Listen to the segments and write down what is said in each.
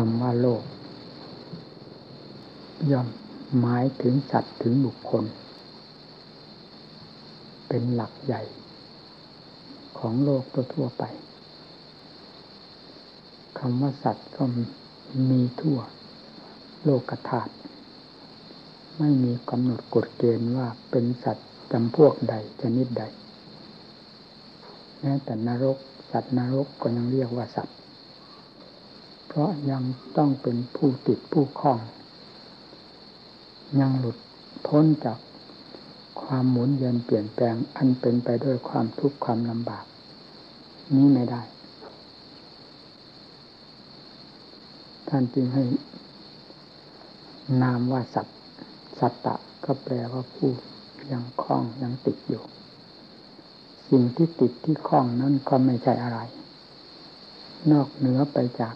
คำว่าโลก ย่อมหมายถึงสัตว์ถึงบุคคล เป็นหลักใหญ่ ของโลกทั่วไปคำว่าสัตว์ก็มีทั่ว โลกธาตุไม่มีกำหนดกฎเกณฑ์ว่าเป็นสัตว์จำพวกใดชนิดใดแม้แต่นรก สัตว์นรกก็ยังเรียกว่าสัตว์ เพราะยังต้องเป็นผู้ติดผู้คล้อง ยังหลุดพ้นจากความหมุนเวียนเปลี่ยนแปลงอันเป็นไปด้วยความทุกข์ความลำบาก นี้ไม่ได้ ท่านจึงให้ นามว่าสัตว์สัตตะก็แปลว่าผู้ยังคล้องยังติดอยู่ สิ่งที่ติดที่คล้องนั้นก็ไม่ใช่อะไร นอกเหนือไปจาก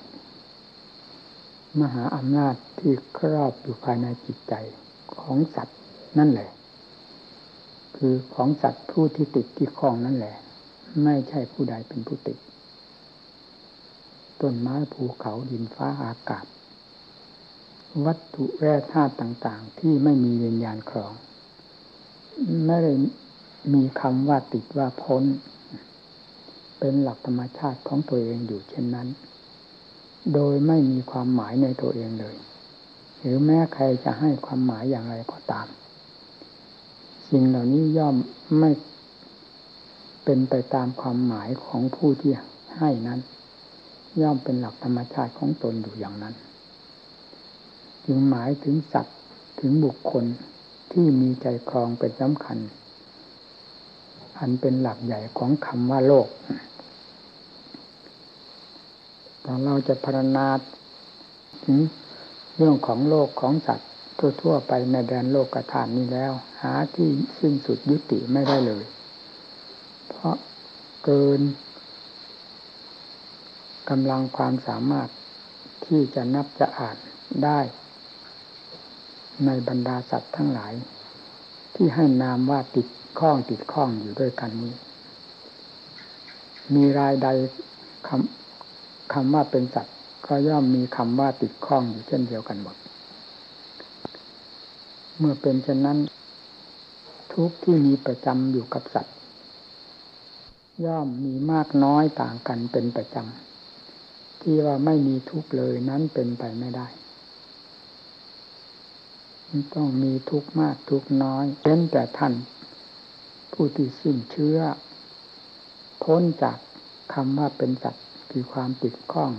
มหาอำนาจที่ครอบอยู่ภายในจิตใจของสัตว์นั่นแหละ คือของสัตว์ผู้ที่ติดที่คล้องนั่นแหละ ไม่ใช่ผู้ใดเป็นผู้ติด ต้นไม้ภูเขาดินฟ้าอากาศ วัตถุแร่ธาตุต่างๆ ที่ไม่มีวิญญาณครอง ไม่ได้มีคำว่าติดว่าพ้น เป็นหลักธรรมชาติของตัวเองอยู่เช่นนั้น โดยไม่มีความหมายในตัวเองเลย หรือแม้ใครจะให้ความหมายอย่างไรก็ตาม สิ่งเหล่านี้ย่อมไม่เป็นไปตามความหมายของผู้ที่ให้นั้น ย่อมเป็นหลักธรรมชาติของตนอยู่อย่างนั้น จึงหมายถึงสัตว์ถึงบุคคลที่มีใจครองเป็นสำคัญ อันเป็นหลักใหญ่ของคำว่าโลก ตอนเราจะพรณนาถึงเรื่องของโลกของสัตว์ทั่วๆไปในแดนโลกกระฐานนี้แล้ว หาที่สิ้นสุดยุติไม่ได้เลย เพราะเกินกำลังความสามารถที่จะนับจะอ่านได้ ในบรรดาสัตว์ทั้งหลาย ที่ให้นามว่าติดข้องติดข้องอยู่ด้วยกันนี้ มีรายใดคำ คำว่าเป็นสัตว์ก็ย่อมมีคำว่าติดข้องอยู่เช่นเดียวกันหมด เมื่อเป็นเช่นนั้น ทุกที่มีประจำอยู่กับสัตว์ ย่อมมีมากน้อยต่างกันเป็นประจำที่ว่าไม่มีทุกเลยนั้นเป็นไปไม่ได้ต้องมีทุกมากทุกน้อยเช่นแต่ท่านผู้ที่สิ้นเชื้อพ้นจากคำว่าเป็นสัตว์ คือความติดข้อง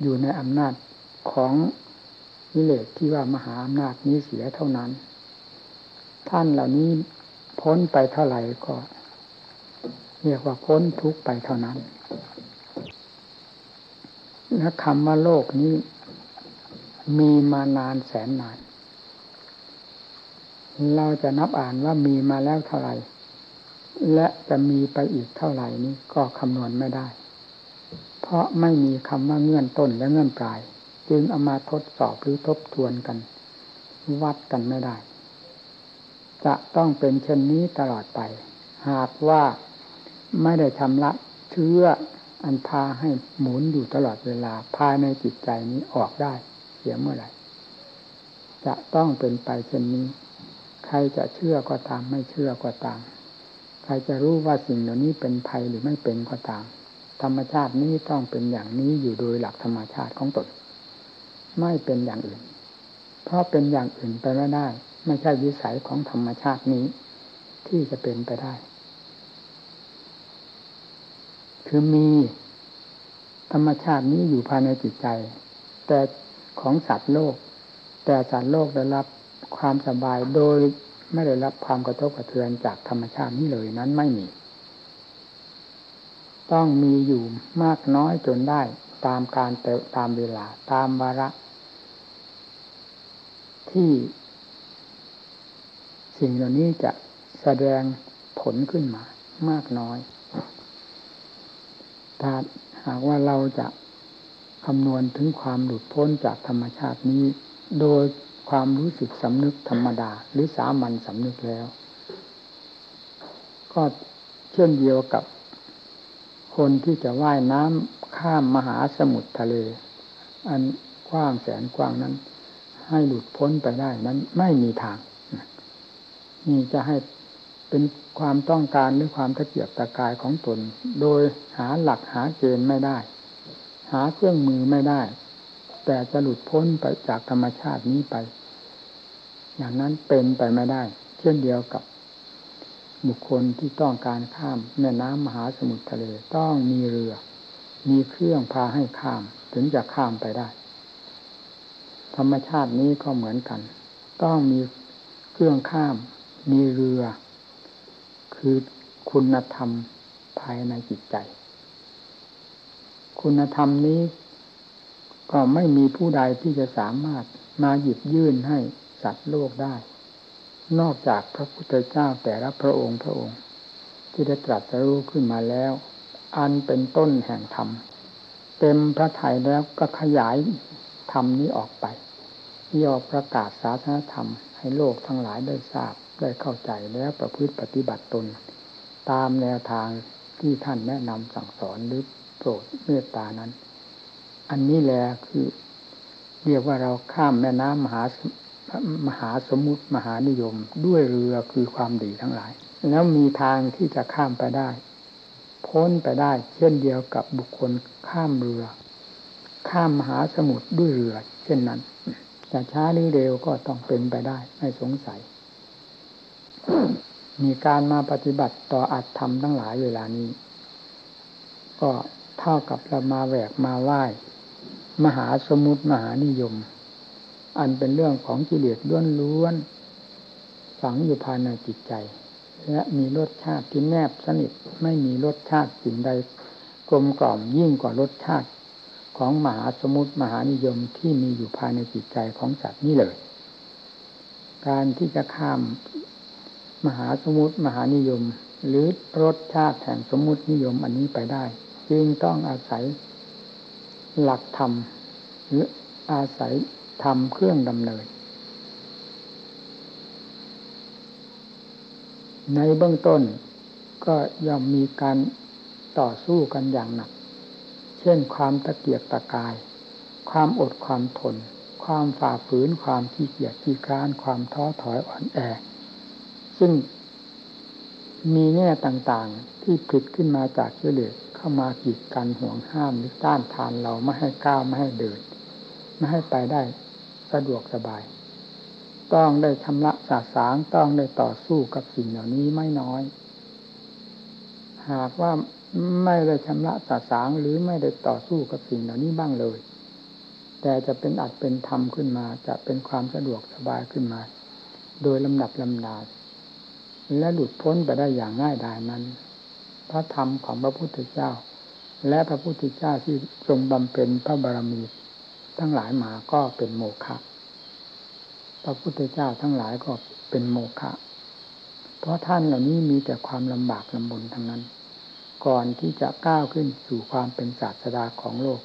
อยู่ในอำนาจของนิเลศที่ว่ามหาอำนาจนี้เสียเท่านั้น ท่านเหล่านี้พ้นไปเท่าไหร่ก็ เรียกว่าพ้นทุกไปเท่านั้น และคำว่าโลกนี้มีมานานแสนนาน เราจะนับอ่านว่ามีมาแล้วเท่าไหร่ และจะมีไปอีกเท่าไหร่นี้ก็คำนวณไม่ได้ เพราะไม่มีคำว่าเงื่อนต้นและเงื่อนปลาย จึงเอามาทดสอบหรือทบทวนกัน วัดกันไม่ได้ จะต้องเป็นเช่นนี้ตลอดไป หากว่าไม่ได้ชำระเชื้ออันพาให้หมุนอยู่ตลอดเวลาภายในจิตใจนี้ออกได้เสียเมื่อไหร่ จะต้องเป็นไปเช่นนี้ ใครจะเชื่อก็ตามไม่เชื่อก็ตาม ครจะรู้ว่าสิ่งเหล่านี้เป็นภัยหรือไม่เป็นก็ตาม ธรรมชาตินี้ต้องเป็นอย่างนี้อยู่โดยหลักธรรมชาติของตน ไม่เป็นอย่างอื่น เพราะเป็นอย่างอื่นไปไม่ได้ ไม่ใช่วิสัยของธรรมชาตินี้ ที่จะเป็นไปได้ คือมีธรรมชาตินี้อยู่ภายในจิตใจ แต่ของสัตว์โลก แต่สัตว์โลกได้รับความสบายโดย ไม่ได้รับความกระทบกระเทือนจากธรรมชาตินี้เลยนั้นไม่มี ต้องมีอยู่มากน้อยจนได้ตามการตามเวลาตามวาระ ที่สิ่งเหล่านี้จะแสดงผลขึ้นมามากน้อยถ้าหากว่าเราจะคำนวณถึงความหลุดพ้นจากธรรมชาตินี้ โดย ความรู้สึกสำนึกธรรมดา หรือสามัญสำนึกแล้ว ก็เช่นเดียวกับ คนที่จะว่ายน้ำข้ามมหาสมุทรทะเล อันกว้างแสนกว้างนั้น ให้หลุดพ้นไปได้นั้นไม่มีทางนี่จะให้เป็นความต้องการหรือความตะเกียบตะกายของตน โดยหาหลักหาเกณฑ์ไม่ได้ หาเครื่องมือไม่ได้ แต่จะหลุดพ้นไปจากธรรมชาตินี้ไป อย่างนั้นเป็นไปไม่ได้ เช่นเดียวกับบุคคลที่ต้องการข้ามแม่น้ำมหาสมุทรทะเลต้องมีเรือ มีเครื่องพาให้ข้าม ถึงจะข้ามไปได้ ธรรมชาตินี้ก็เหมือนกัน ต้องมีเครื่องข้าม มีเรือ คือคุณธรรมภายในจิตใจ คุณธรรมนี้ ก็ไม่มีผู้ใดที่จะสามารถมาหยิบยื่นให้ สัตว์โลกได้ นอกจากพระพุทธเจ้าแต่ละพระองค์พระองค์ ที่ได้ตรัสรู้ขึ้นมาแล้ว อันเป็นต้นแห่งธรรม เต็มพระทัยแล้วก็ขยายธรรมนี้ออกไปย่อประกาศศาสนธรรม ให้โลกทั้งหลายได้ทราบได้เข้าใจแล้วประพฤติปฏิบัติตน ตามแนวทางที่ท่านแนะนำสั่งสอนหรือโปรดเมตตานั้น อันนี้แหละคือเรียกว่าเราข้ามแม่น้ำมหา มหาสมุทรมหานิยม ด้วยเรือคือความดีทั้งหลาย แล้วมีทางที่จะข้ามไปได้ พ้นไปได้ เช่นเดียวกับบุคคลข้ามเรือ ข้ามมหาสมุทรด้วยเรือ เช่นนั้นจะช้าหรือเร็วก็ต้องเป็นไปได้ไม่สงสัย มีการมาปฏิบัติต่ออัตธรรมทั้งหลายเวลานี้ ก็เท่ากับเรามาแหวกมาไหว้ มหาสมุทรมหานิยม อันเป็นเรื่องของกิเลสล้วนๆฝังอยู่ภายในจิตใจ และมีรสชาติที่แนบสนิทไม่มีรสชาติสิ่งใดกลมกล่อมยิ่งกว่ารสชาติของมหาสมุทรมหานิยมที่มีอยู่ภายในจิตใจของสัตว์นี้เลย การที่จะข้ามมหาสมุทรมหานิยม หรือรสชาติแห่งสมุตินิยมอันนี้ไปได้ จึงต้องอาศัยหลักธรรมหรืออาศัย ทำเครื่องดำเนิน ในเบื้องต้นก็ย่อมมีการต่อสู้กันอย่างหนัก เช่นความตะเกียกตะกาย ความอดความทน ความฝ่าฝืน ความขี้เกียจขี้คร้าน ความท้อถอยอ่อนแอ ซึ่งมีแง่ต่างๆที่ผลิตขึ้นมาจากเฉลยเข้ามากีดกันห่วงห้ามหรือต้านทานเราไม่ให้ก้าวไม่ให้เดิน ไม่ให้ไปได้ สะดวกสบาย ต้องได้ชำระสาสางต้องได้ต่อสู้กับสิ่งเหล่านี้ไม่น้อย หากว่าไม่ได้ชำระสาสางหรือไม่ได้ต่อสู้กับสิ่งเหล่านี้บ้างเลย แต่จะเป็นอัดเป็นธรรมขึ้นมา จะเป็นความสะดวกสบายขึ้นมา โดยลำดับลำดาและหลุดพ้นไปได้อย่างง่ายดายนั้น พระธรรมของพระพุทธเจ้า และพระพุทธเจ้าที่ทรงบำเพ็ญพระบารมี ทั้งหลายมาก็เป็นโมฆะพระพุทธเจ้าทั้งหลายก็เป็นโมฆะเพราะท่านเหล่านี้มีแต่ความลำบากลำบนทั้งนั้น ก่อนที่จะก้าวขึ้นสู่ความเป็นศาสดาของโลก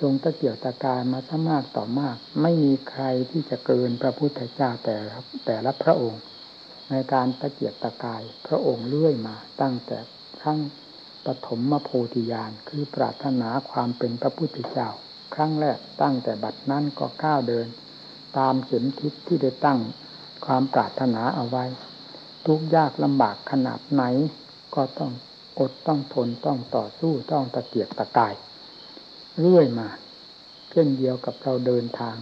ทรงตะเกียบตะกายมาสมากต่อมาก ไม่มีใครที่จะเกินพระพุทธเจ้าแต่แต่ละพระองค์ ในการตะเกียบตะกายพระองค์เลื่อยมา ตั้งแต่ครั้งปฐมมโพธิญาณคือปรารถนาความเป็นพระพุทธเจ้า ครั้งแรกตั้งแต่บัดนั้นก็ก้าวเดิน ตามเข็มทิศที่ได้ตั้งความปรารถนาเอาไว้ ทุกยากลำบากขนาดไหน ก็ต้องอดต้องทนต้องต่อสู้ต้องตะเกียกตะกายเรื่อยมาเช่นเดียวกับเราเดินทาง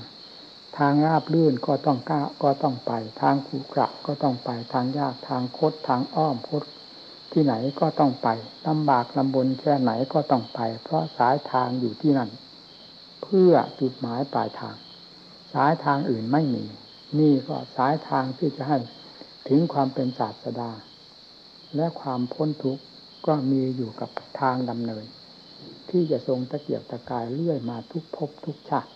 ทางราบลื่นก็ต้องก้าวก็ต้องไป ทางขรุขระก็ต้องไปทางยากทางคดทางอ้อมคดที่ไหนก็ต้องไปลำบากลำบนแค่ไหนก็ต้องไป เพราะสายทางอยู่ที่นั่น เพื่อจุดหมายปลายทาง สายทางอื่นไม่มี นี่ก็สายทางที่จะให้ถึงความเป็นศาสดา และความพ้นทุกข์ก็มีอยู่กับทางดำเนิน ที่จะทรงตะเกียบตะกายเลื่อยมาทุกภพทุกชาติ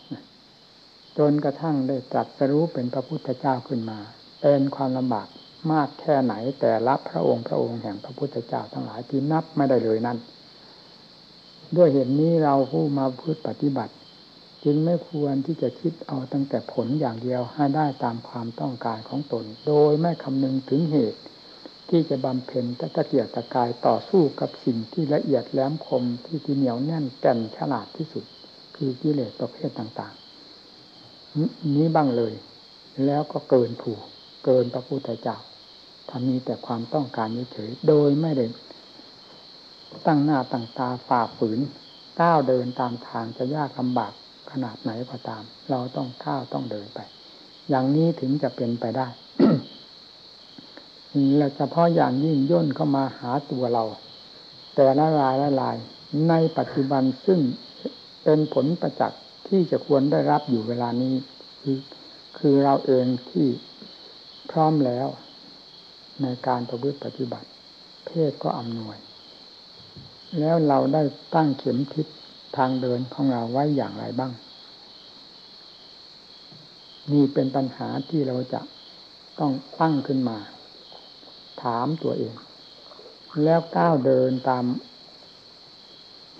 จนกระทั่งได้ตรัสรู้เป็นพระพุทธเจ้าขึ้นมา เป็นความลำบากมากแค่ไหนแต่ละพระองค์พระองค์แห่งพระพุทธเจ้าทั้งหลายที่นับไม่ได้เลยนั้นด้วยเหตุนี้เราผู้มาพูดปฏิบัติ จึงไม่ควรที่จะคิดเอาตั้งแต่ผลอย่างเดียวให้ได้ตามความต้องการของตน โดยไม่คำนึงถึงเหตุ ที่จะบำเพ็ญตะตะเกียกตะกายต่อสู้กับสิ่งที่ละเอียดแหลมคมที่ที่เหนียวแน่นแก่นฉลาดที่สุด คือกิเลสประเภทต่างๆ นี้บ้างเลย แล้วก็เกินผูกเกินพระพุทธเจ้าถ้ามีแต่ความต้องการเฉยๆโดยไม่ได้ตั้งหน้าตั้งตาฝ่าฝืนก้าวเดินตามทางจะยากลำบาก ขนาดไหนก็ตาม เราต้องก้าวต้องเดินไป อย่างนี้ถึงจะเป็นไปได้เราเฉพาะอย่างยิ่งย่นเข้ามาหาตัวเรา แต่ละรายละลาย ในปัจจุบันซึ่งเป็นผลประจักษ์ที่จะควรได้รับอยู่เวลานี้ คือคือเราเองที่พร้อมแล้ว ในการประพฤติปฏิบัติ เพศก็อำนวย แล้วเราได้ตั้งเข็มทิศ ทางเดินของเราไว้อย่างไรบ้าง นี่เป็นปัญหาที่เราจะต้องตั้งขึ้นมา ถามตัวเอง แล้วก้าวเดินตาม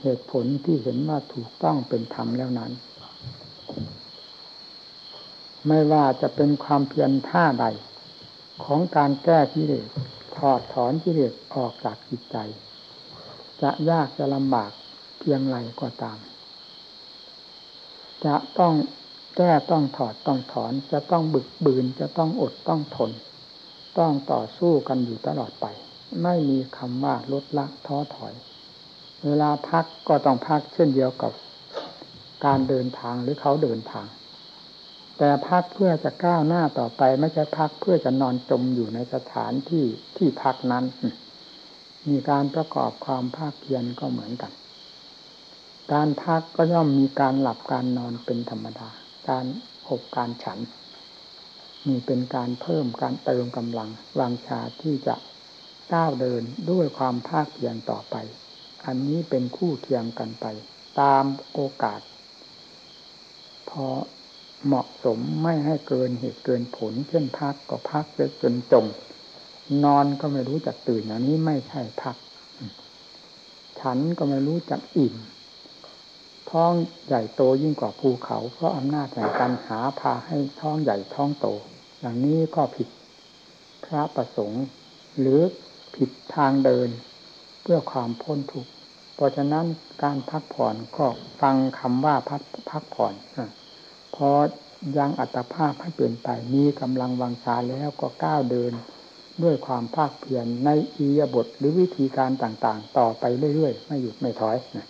เหตุผลที่เห็นว่าถูกต้องเป็นธรรมแล้วนั้น ไม่ว่าจะเป็นความเพียรท่าใด ของการแก้กิเลสถอดถอนกิเลสออกจากจิตใจ จะยากจะลำบาก เพียงไรก็ตาม จะต้องแก้ต้องถอดต้องถอน จะต้องบึกบืน จะต้องอดต้องทน ต้องต่อสู้กันอยู่ตลอดไป ไม่มีคำว่าลดละท้อถอย เวลาพักก็ต้องพักเช่นเดียวกับการเดินทางหรือเขาเดินทาง แต่พักเพื่อจะก้าวหน้าต่อไป ไม่ใช่พักเพื่อจะนอนจมอยู่ในสถานที่ที่พักนั้น มีการประกอบความภาคเพียรก็เหมือนกัน การพักก็ย่อมมีการหลับการนอนเป็นธรรมดา การอบการฉันนี่เป็นการเพิ่มการเติมกำลังวังชาที่จะก้าวเดินด้วยความภาคเพียรต่อไป อันนี้เป็นคู่เทียมกันไป ตามโอกาส พอเหมาะสมไม่ให้เกินเหตุเกินผล เช่นพักก็พักจนจม นอนก็ไม่รู้จักตื่นอันนี้ไม่ใช่พัก ฉันก็ไม่รู้จักอิ่ม ท้องใหญ่โตยิ่งกว่าภูเขา เพราะอำนาจแห่งการหาพาให้ท้องใหญ่ท้องโต อย่างนี้ก็ผิดพระประสงค์ หรือผิดทางเดินเพื่อความพ้นทุกข์เพราะฉะนั้นการพักผ่อนก็ฟังคำว่าพักพักผ่อนพอยังอัตภาพให้เปลี่ยนไปมีกำลังวังชาแล้วก็ก้าวเดินด้วยความภาคเพียรในอียบทหรือวิธีการต่างๆ ต่อไปเรื่อยๆ ไม่หยุดไม่ถอยนะ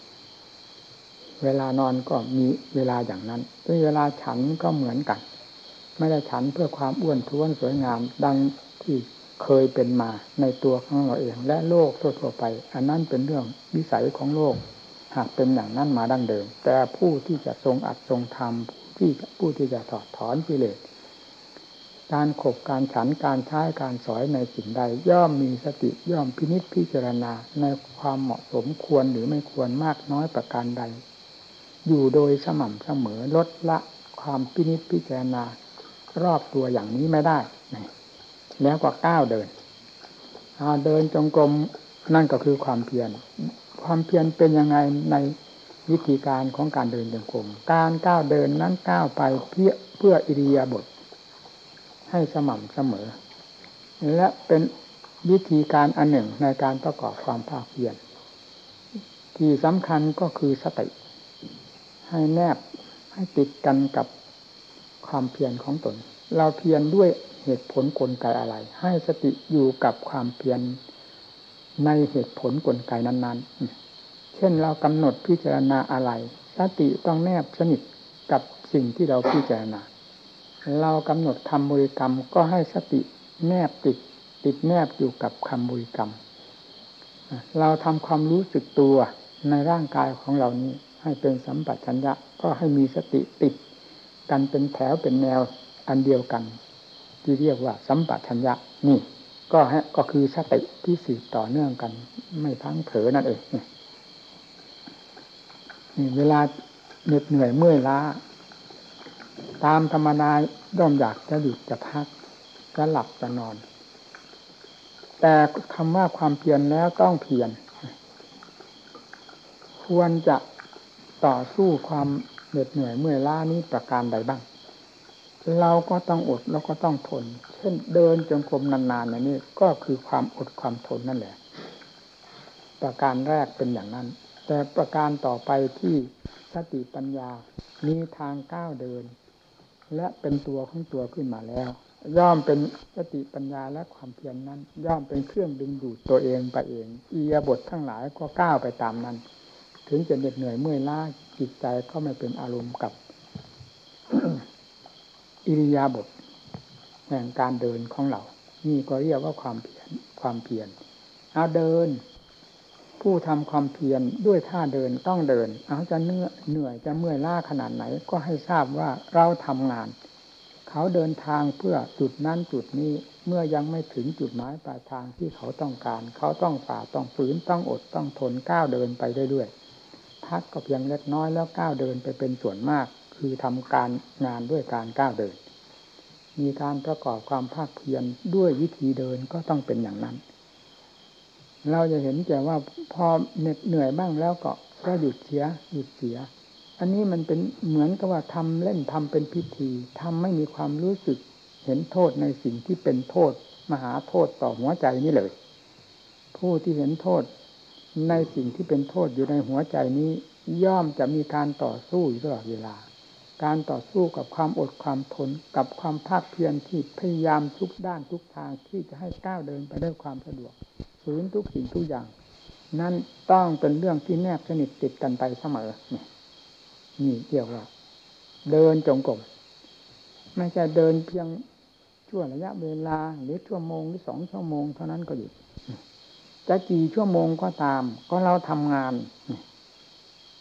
เวลานอนก็มีเวลาอย่างนั้นเวลาฉันก็เหมือนกัน ไม่ได้ฉันเพื่อความอ้วนท้วนสวยงามดังที่เคยเป็นมาในตัวของเราเอง และโลกทั่วๆไป อันนั้นเป็นเรื่องวิสัยของโลก หากเป็นอย่างนั้นมาดั้งเดิม แต่ผู้ที่จะทรงอัดทรงธรรมที่ผู้ที่จะถอดถอนกิเลสการขบการฉันการใช้การสอยในสิ่งใด ย่อมมีสติย่อมพินิษพิจารณาในความเหมาะสมควรหรือไม่ควรมากน้อยประการใด อยู่โดยสม่ำเสมอลดละความพินิจพิจารณารอบตัวอย่างนี้ไม่ได้ แล้วก็ก้าวเดินเดินจงกรมนั่นก็คือความเพียร ความเพียรเป็นยังไงในวิธีการของการเดินจงกรม การก้าวเดินนั้นก้าวไปเพื่อเพื่ออิริยาบถให้สม่ำเสมอ และเป็นวิธีการอันหนึ่งในการประกอบความภาคเพียรที่สำคัญก็คือสติ ให้แนบให้ติดกันกับความเพียรของตน เราเพียรด้วยเหตุผลกลไกอะไร ให้สติอยู่กับความเพียรในเหตุผลกลไกนั้น ๆ เช่นเรากำหนดพิจารณาอะไร สติต้องแนบสนิทกับสิ่งที่เราพิจารณา เรากำหนดคำบริกรรมก็ให้สติแนบติดติดแนบอยู่กับคำบริกรรม เราทำความรู้สึกตัวในร่างกายของเรานี้ ให้เป็นสัมปชัญญะก็ให้มีสติติด กันเป็นแถวเป็นแนวอันเดียวกัน ที่เรียกว่าสัมปชัญญะนี่ ก็ฮะก็คือสติที่สืบต่อเนื่องกัน ไม่พังเผลอนั่นเองนี่เวลาเหน็ดเหนื่อยเมื่อยล้า ตามธรรมนาย่อมอยากจะหยุดจะพักจะหลับจะนอน แต่คำว่าความเพียรแล้วต้องเพียรควรจะ ต่อสู้ความเหน็ดเหนื่อยเมื่อยล้านี้ประการใดบ้าง เราก็ต้องอดแล้วก็ต้องทน เช่นเดินจงกรมนานๆอย่างนี้ก็คือความอดความทนนั่นแหละ ประการแรกเป็นอย่างนั้น แต่ประการต่อไปที่สติปัญญา มีทางก้าวเดิน และเป็นตัวของตัวขึ้นมาแล้ว ย่อมเป็นสติปัญญาและความเพียรนนั้น ย่อมเป็นเครื่องดึงดูดตัวเองไปเองอียบททั้งหลายก็ก้าวไปตามนั้น ถึงจะเหน็ดเหนื่อยเมื่อยล้าจิตใจก็ไม่เป็นอารมณ์กับ อิริยาบถแห่งการเดินของเรา นี่ก็เรียกว่าความเพียรความเพียรเอาเดิน ผู้ทำความเพียรด้วยท่าเดินต้องเดิน เอาจะเหนื่อยเหนื่อยจะเมื่อยล้าขนาดไหน ก็ให้ทราบว่าเราทำงาน เขาเดินทางเพื่อจุดนั้นจุดนี้เมื่อยังไม่ถึงจุดหมายปลายทางที่เขาต้องการ เขาต้องฝ่าต้องฝืนต้องอดต้องทนก้าวเดินไปเรื่อยๆ พักก็เพียงเล็กน้อยแล้วก้าวเดินไปเป็นส่วนมาก คือทำการงานด้วยการก้าวเดิน มีการประกอบความภาคเพียรด้วยวิธีเดินก็ต้องเป็นอย่างนั้น เราจะเห็นแต่ว่าพอเหน็ดเหนื่อยบ้างแล้วก็ก็หยุดเสียหยุดเสีย อันนี้มันเป็นเหมือนกับว่าทำเล่นทำเป็นพิธีทำไม่มีความรู้สึกเห็นโทษในสิ่งที่เป็นโทษ มหาโทษต่อหัวใจนี่เลย ผู้ที่เห็นโทษ ในสิ่งที่เป็นโทษอยู่ในหัวใจนี้ ย่อมจะมีการต่อสู้อยู่ตลอดเวลา การต่อสู้กับความอดความทนกับความภาคเพียรที่พยายามทุกด้านทุกทางที่จะให้ก้าวเดินไปด้วยความสะดวกฝืนทุกสิ่งทุกอย่าง นั่นต้องเป็นเรื่องที่แนบสนิทติดกันไปเสมอนี่เกี่ยวว่า เดินจงกรมไม่ใช่เดินเพียงช่วงระยะเวลาหรือชั่วโมงหรือสองชั่วโมงเท่านั้นก็หยุด จะกี่ชั่วโมงก็ตาม ก็เราทำงาน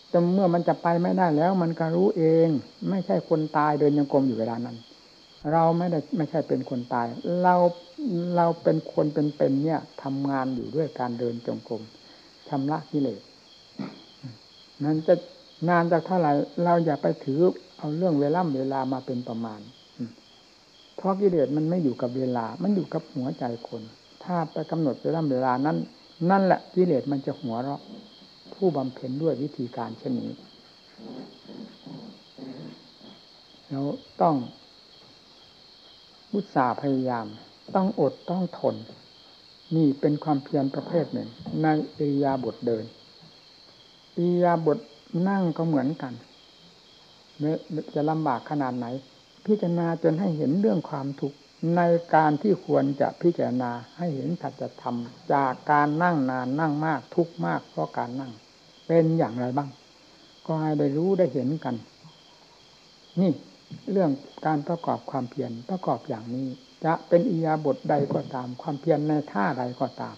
แต่เมื่อมันจะไปไม่ได้แล้ว มันก็รู้เอง ไม่ใช่คนตายเดินยังกรมอยู่เวลานั้น เราไม่ได้ไม่ใช่เป็นคนตาย เราเราเป็นคนเป็นเป็นเนี่ยทำงานอยู่ด้วยการเดินจงกรมชำระกิเลสนั้นจะนานจากเท่าไหร่เราอย่าไปถือเอาเรื่องเวลาเวลามาเป็นประมาณเพราะกิเลสมันไม่อยู่กับเวลา มันอยู่กับหัวใจคน ถ้าไปกำหนดเวลาเวลานั้น นั่นแหละกิเลสมันจะหัวเราะผู้บำเพ็ญด้วยวิธีการเช่นนี้เราต้องอุตสาพยายาม ต้องอดต้องทน นี่เป็นความเพียรประเภทหนึ่ง ในอิริยาบถเดินอิริยาบถนั่งก็เหมือนกันจะลำบากขนาดไหน พิจารณาจนให้เห็นเรื่องความทุกข์ ในการที่ควรจะพิจารณาให้เห็นถัดจะทำจากการนั่งนานนั่งมากทุกมากเพราะการนั่ง เป็นอย่างไรบ้าง ก็ให้ได้รู้ได้เห็นกัน นี่เรื่องการประกอบความเพียรประกอบอย่างนี้ จะเป็นอียาบทใดก็ตาม ความเพียรในท่าใดก็ตาม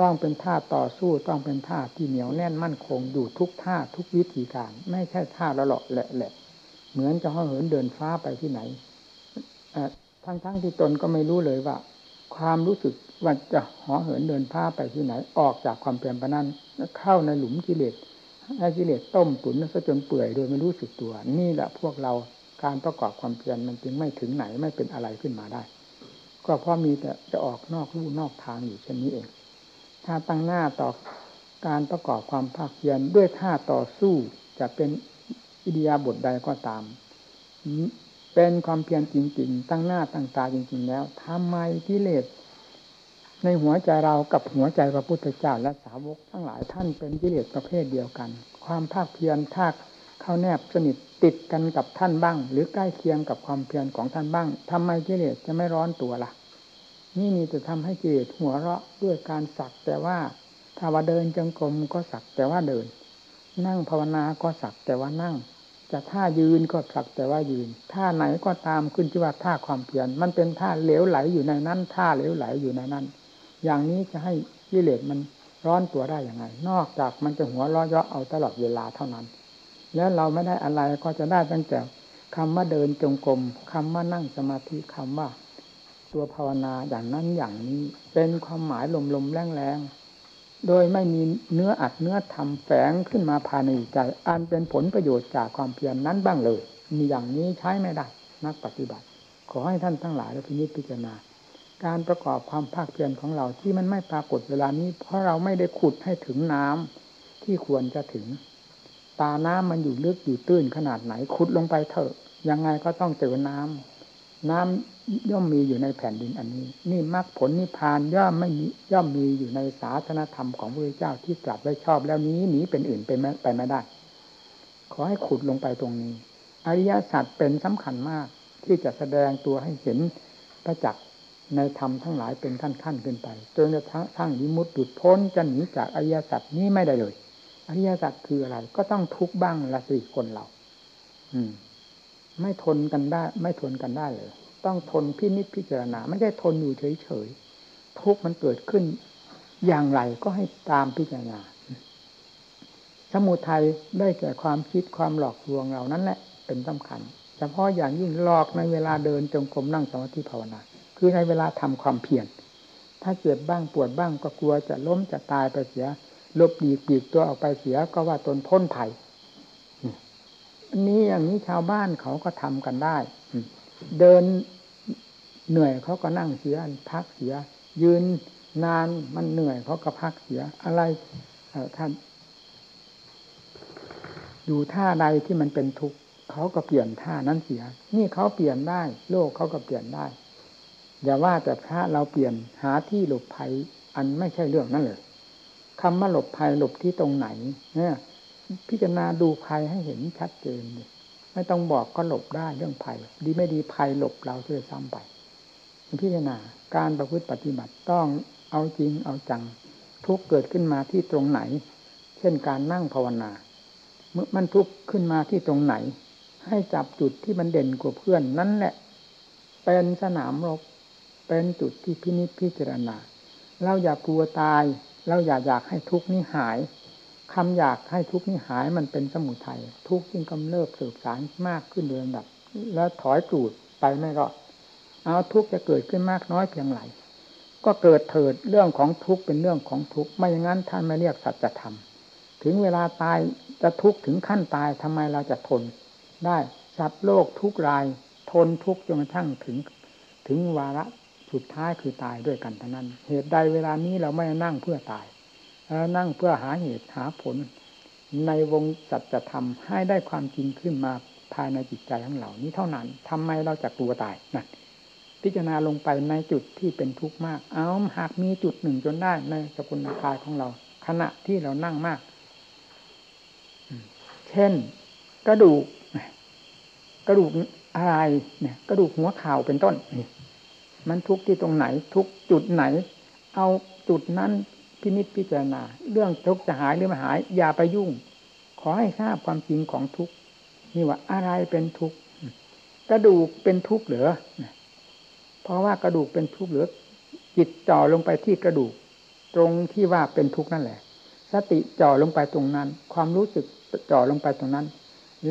ต้องเป็นท่าต่อสู้ต้องเป็นท่าที่เหนียวแน่นมั่นคงอยู่ทุกท่าทุกวิธีการ ไม่ใช่ท่าละหล่อแหละแหละเหมือนจะห่อเหินเดินฟ้าไปที่ไหน ทั้งๆทที่ตนก็ไม่รู้เลยว่า ความรู้สึกว่าจะห่อเหินเดินฟ้าไปที่ไหนออกจากความเปลี่ยนไปนั้นเข้าในหลุมกิเลสให้กิเลสต้มตุ๋นซะจนเปื่อยโดยไม่รู้สึกตัว นี่แหละพวกเราการประกอบความเพียรมันจึงไม่ถึงไหนไม่เป็นอะไรขึ้นมาได้ ก็เพราะมีแต่จะออกนอกลู่นอกทางอยู่เช่นนี้เอง ถ้าตั้งหน้าต่อการประกอบความภาคเพียรด้วยท่าต่อสู้จะเป็นอิเดียบทใดก็ตาม เป็นความเพียรจริง ๆ ตั้งหน้าตั้งตาจริง ๆ แล้วทำไมกิเลสในหัวใจเรากับหัวใจพระพุทธเจ้าและสาวกทั้งหลายท่านเป็นกิเลสประเภทเดียวกัน ความภาคเพียรท่าเข้าแนบสนิทติดกันกับท่านบ้าง หรือใกล้เคียงกับความเพียรของท่านบ้างทำไมกิเลสจะไม่ร้อนตัวละ่ะ นี่นี่จะทำให้กิเลสหัวเราะด้วยการสักแต่ว่าถ้าว่าเดินจงกรมก็สักแต่ว่าเดิน นั่งภาวนาก็สักแต่ว่านั่ง จะท่ายืนก็สักแต่ว่ายืนท่าไหนก็ตามขึ้นที่ว่าท่าความเพียรมันเป็นท่าเหลวไหลอยู่ในนั้นท่าเหลวไหลอยู่ในนั้น อย่างนี้จะให้กิเลสมันร้อนตัวได้อย่างไง นอกจากมันจะหัวราะเยาะเอาตลอดเวลาเท่านั้น แล้วเราไม่ได้อะไรก็จะได้ตั้งแต่คำว่าเดินจงกรมคำว่านั่งสมาธิคำว่า ตัวภาวนาอย่างนั้นอย่างนี้ เป็นความหมายลมๆแรงๆ โดยไม่มีเนื้ออัดเนื้อทำแฝงขึ้นมาภายในใจ อันเป็นผลประโยชน์จากความเพียรนนั้นบ้างเลย มีอย่างนี้ใช้ไม่ได้ นักปฏิบัติ ขอให้ท่านทั้งหลายพินิจพิจารณา การประกอบความภาคเพียรของเราที่มันไม่ปรากฏเวลานี้ เพราะเราไม่ได้ขุดให้ถึงน้ำที่ควรจะถึง ตาน้ำมันอยู่ลึกอยู่ตื้นขนาดไหนขุดลงไปเถอะ ยังไงก็ต้องเจอน้ำน้ำ ย่อมมีอยู่ในแผ่นดินอันนี้ นี่มรรคผลนิพพานย่อมไม่มีย่อมมีอยู่ในศาสนธรรมของพระเจ้าที่ตรัสไว้ชอบแล้วนี้หนีเป็นอื่นไปไม่ไปไม่ได้ ขอให้ขุดลงไปตรงนี้ อริยสัจเป็นสำคัญมากที่จะแสดงตัวให้เห็นประจักษ์ในธรรมทั้งหลายเป็นขั้นขั้นขึ้นไปจนกระทั่งวิมุตติหลุดพ้นจะหนีจากอริยสัจนี้ไม่ได้เลย อริยสัจคืออะไร ก็ต้องทุกข์บ้างละสิคนเรา อืม ไม่ทนกันได้ ไม่ทนกันได้เลย ต้องทนพินิจพิจารณา ไม่ใช่ทนอยู่เฉยๆทุกข์มันเกิดขึ้น อย่างไรก็ให้ตามพิจารณา สมุทัยได้แก่ความคิดความหลอกลวงเรานั้นแหละเป็นสำคัญเฉพาะอย่างยิ่งหลอกในเวลาเดินจงกรมนั่งสมาธิภาวนา คือในเวลาทำความเพียรถ้าเจ็บบ้างปวดบ้างก็กลัวจะล้มจะตายไปเสียลบดีปีกตัวออกไปเสียก็ว่าตนพ้นภัยอันนี้อย่างนี้ชาวบ้านเขาก็ทำกันได้เดิน เหนื่อยเขาก็นั่งเสียพักเสีย ยืนนานมันเหนื่อยเขาก็พักเสียอะไรท่าน อยู่ท่าใดที่มันเป็นทุกข์เขาก็เปลี่ยนท่านั้นเสีย นี่เขาเปลี่ยนได้ โลกเขาก็เปลี่ยนได้อย่าว่าแต่พระเราเปลี่ยนหาที่หลบภัย อันไม่ใช่เรื่องนั่นเลยคำว่าหลบภัยหลบที่ตรงไหน เนี่ย พิจารณาดูภัยให้เห็นชัดเจนไม่ต้องบอกก็หลบได้เรื่องภัย ดีไม่ดีภัยหลบเราเพื่อซ้ำไป พิจารณาการประพฤติปฏิบัติต้องเอาจริงเอาจัง ทุกเกิดขึ้นมาที่ตรงไหน เช่นการนั่งภาวนา เมื่อมันทุกขึ้นมาที่ตรงไหน ให้จับจุดที่มันเด่นกว่าเพื่อนนั่นแหละ เป็นสนามรบเป็นจุดที่พินิจพิจารณา เราอย่ากลัวตาย เราอย่าอยากให้ทุกนี้หายคำอยากให้ทุกนี้หายมันเป็นสมุทัยทุกยิ่งกำเริบสืบสารมากขึ้นโดยลำดับ แล้วถอยจูดไปไม่รอด เอาทุกข์จะเกิดขึ้นมากน้อยเพียงไรก็เกิดเถิดเรื่องของทุกข์เป็นเรื่องของทุกข์ไม่อย่างนั้นท่านไม่เรียกสัจธรรมถึงเวลาตายจะทุกข์ถึงขั้นตายทำไมเราจะทน ได้สัตว์โลกทุกราย ทนทุกข์จนกระทั่งถึง ถึงวาระสุดท้ายคือตายด้วยกันเท่านั้น เหตุใดเวลานี้เราไม่นั่งเพื่อตายเรานั่งเพื่อหาเหตุหาผล ในวงสัจธรรมให้ได้ความจริงขึ้นมาภายในจิตใจของเรานี้เท่านั้นทำไมเราจะกลัวตายนั่น พิจารณาลงไปในจุดที่เป็นทุกข์มาก เอาหากมีจุดหนึ่งจนได้ในสกุลกายของเรา ขณะที่เรานั่งมาก เช่น กระดูก กระดูกอะไรเนี่ยกระดูกหัวเข่าเป็นต้นนี่มันทุกข์ที่ตรงไหน ทุกจุดไหน เอาจุดนั้นพินิจพิจารณา เรื่องทุกข์จะหายหรือไม่หาย อย่าไปยุ่ง ขอให้ทราบความจริงของทุกข์นี่ว่าอะไรเป็นทุกข์กระดูกเป็นทุกเหรือ เพราะว่ากระดูกเป็นทุกเหรือจิตจ่อลงไปที่กระดูก ตรงที่ว่าเป็นทุกข์นั่นแหละ สติจ่อลงไปตรงนั้น ความรู้สึกจ่อลงไปตรงนั้น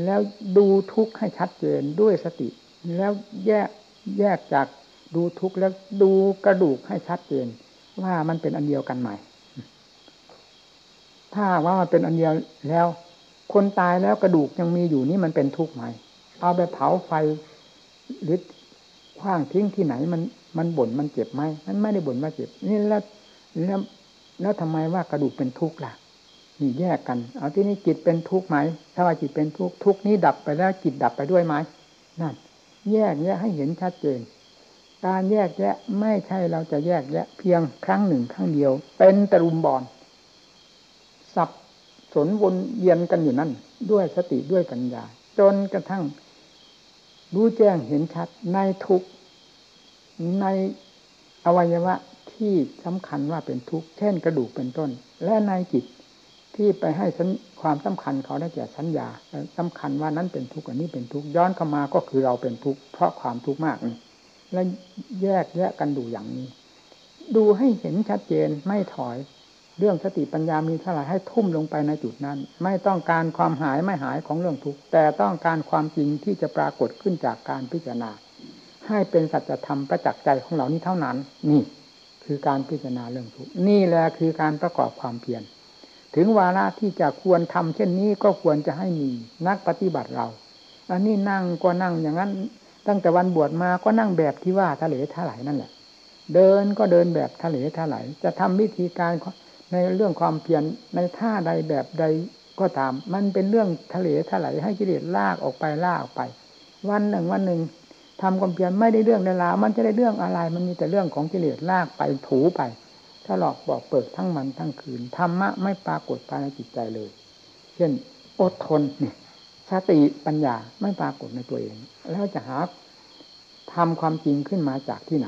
แล้วดูทุกข์ให้ชัดเจนด้วยสติ แล้วแยกแยกจากดูทุกข์แล้วดูกระดูกให้ชัดเจน ว่ามันเป็นอันเดียวกันไหมถ้าว่ามันเป็นอันเดียวแล้ว คนตายแล้วกระดูกยังมีอยู่นี่มันเป็นทุกข์ไหมเอาไปเผาไฟหรือ คว้างทิ้งที่ไหนมันมันบ่นมันเจ็บไหมมันไม่ได้บ่นว่าเจ็บ นี่แล้วแล้วแล้วทำไมว่ากระดูกเป็นทุกข์ล่ะนี่แยกกัน เอาที่นี่จิตเป็นทุกข์ไหม ถ้าว่าจิตเป็นทุกข์ทุกข์นี้ดับไปแล้วจิตดับไปด้วยไหมนั่น แยกแยกให้เห็นชัดเจน การแยกแยะไม่ใช่เราจะแยกแยะ เพียงครั้งหนึ่งครั้งเดียว เป็นตรุมบอลสับสนวนเวียนกันอยู่นั่น ด้วยสติด้วยปัญญา จนกระทั่ง รู้แจ้งเห็นชัดในทุกในอวัยวะที่สำคัญว่าเป็นทุกข์เช่นกระดูกเป็นต้น และในจิตที่ไปให้ความสำคัญเขาได้แก่สัญญาสำคัญว่านั้นเป็นทุกข์อันนี้เป็นทุกข์ย้อนเข้ามาก็คือเราเป็นทุกข์เพราะความทุกข์มากนี่และแยกแยะกันดูอย่างนี้ ดูให้เห็นชัดเจนไม่ถอย เรื่องสติปัญญามีเท่าไหร่ให้ทุ่มลงไปในจุดนั้น ไม่ต้องการความหายไม่หายของเรื่องทุกข์แต่ต้องการความจริงที่จะปรากฏขึ้นจากการพิจารณา ให้เป็นสัจธรรมประจักษ์ใจของเรานี้เท่านั้น นี่คือการพิจารณาเรื่องทุกข์นี่แหละคือการประกอบความเพียรถึงวาระที่จะควรทำเช่นนี้ก็ควรจะให้มีนักปฏิบัติเราอันนี้นั่งก็นั่งอย่างนั้น ตั้งแต่วันบวชมาก็นั่งแบบที่ว่าทะเลทลายนั่นแหละ เดินก็เดินแบบทะเลทลายจะทำวิธีการ ในเรื่องความเพียรในท่าใดแบบใดก็ตาม มันเป็นเรื่องทะเลทลายให้กิเลสลากออกไปลากออกไป วันหนึ่งวันหนึ่งทำความเพียรไม่ได้เรื่องในลามันจะได้เรื่องอะไร มันมีแต่เรื่องของกิเลสลากไปถูไปถ้าหลอกบอกเปิดทั้งมันทั้งคืนธรรมะไม่ปรากฏภายในจิตใจเลย เช่นอดทนเนี่ยสติปัญญาไม่ปรากฏในตัวเอง แล้วจะหาทำความจริงขึ้นมาจากที่ไหน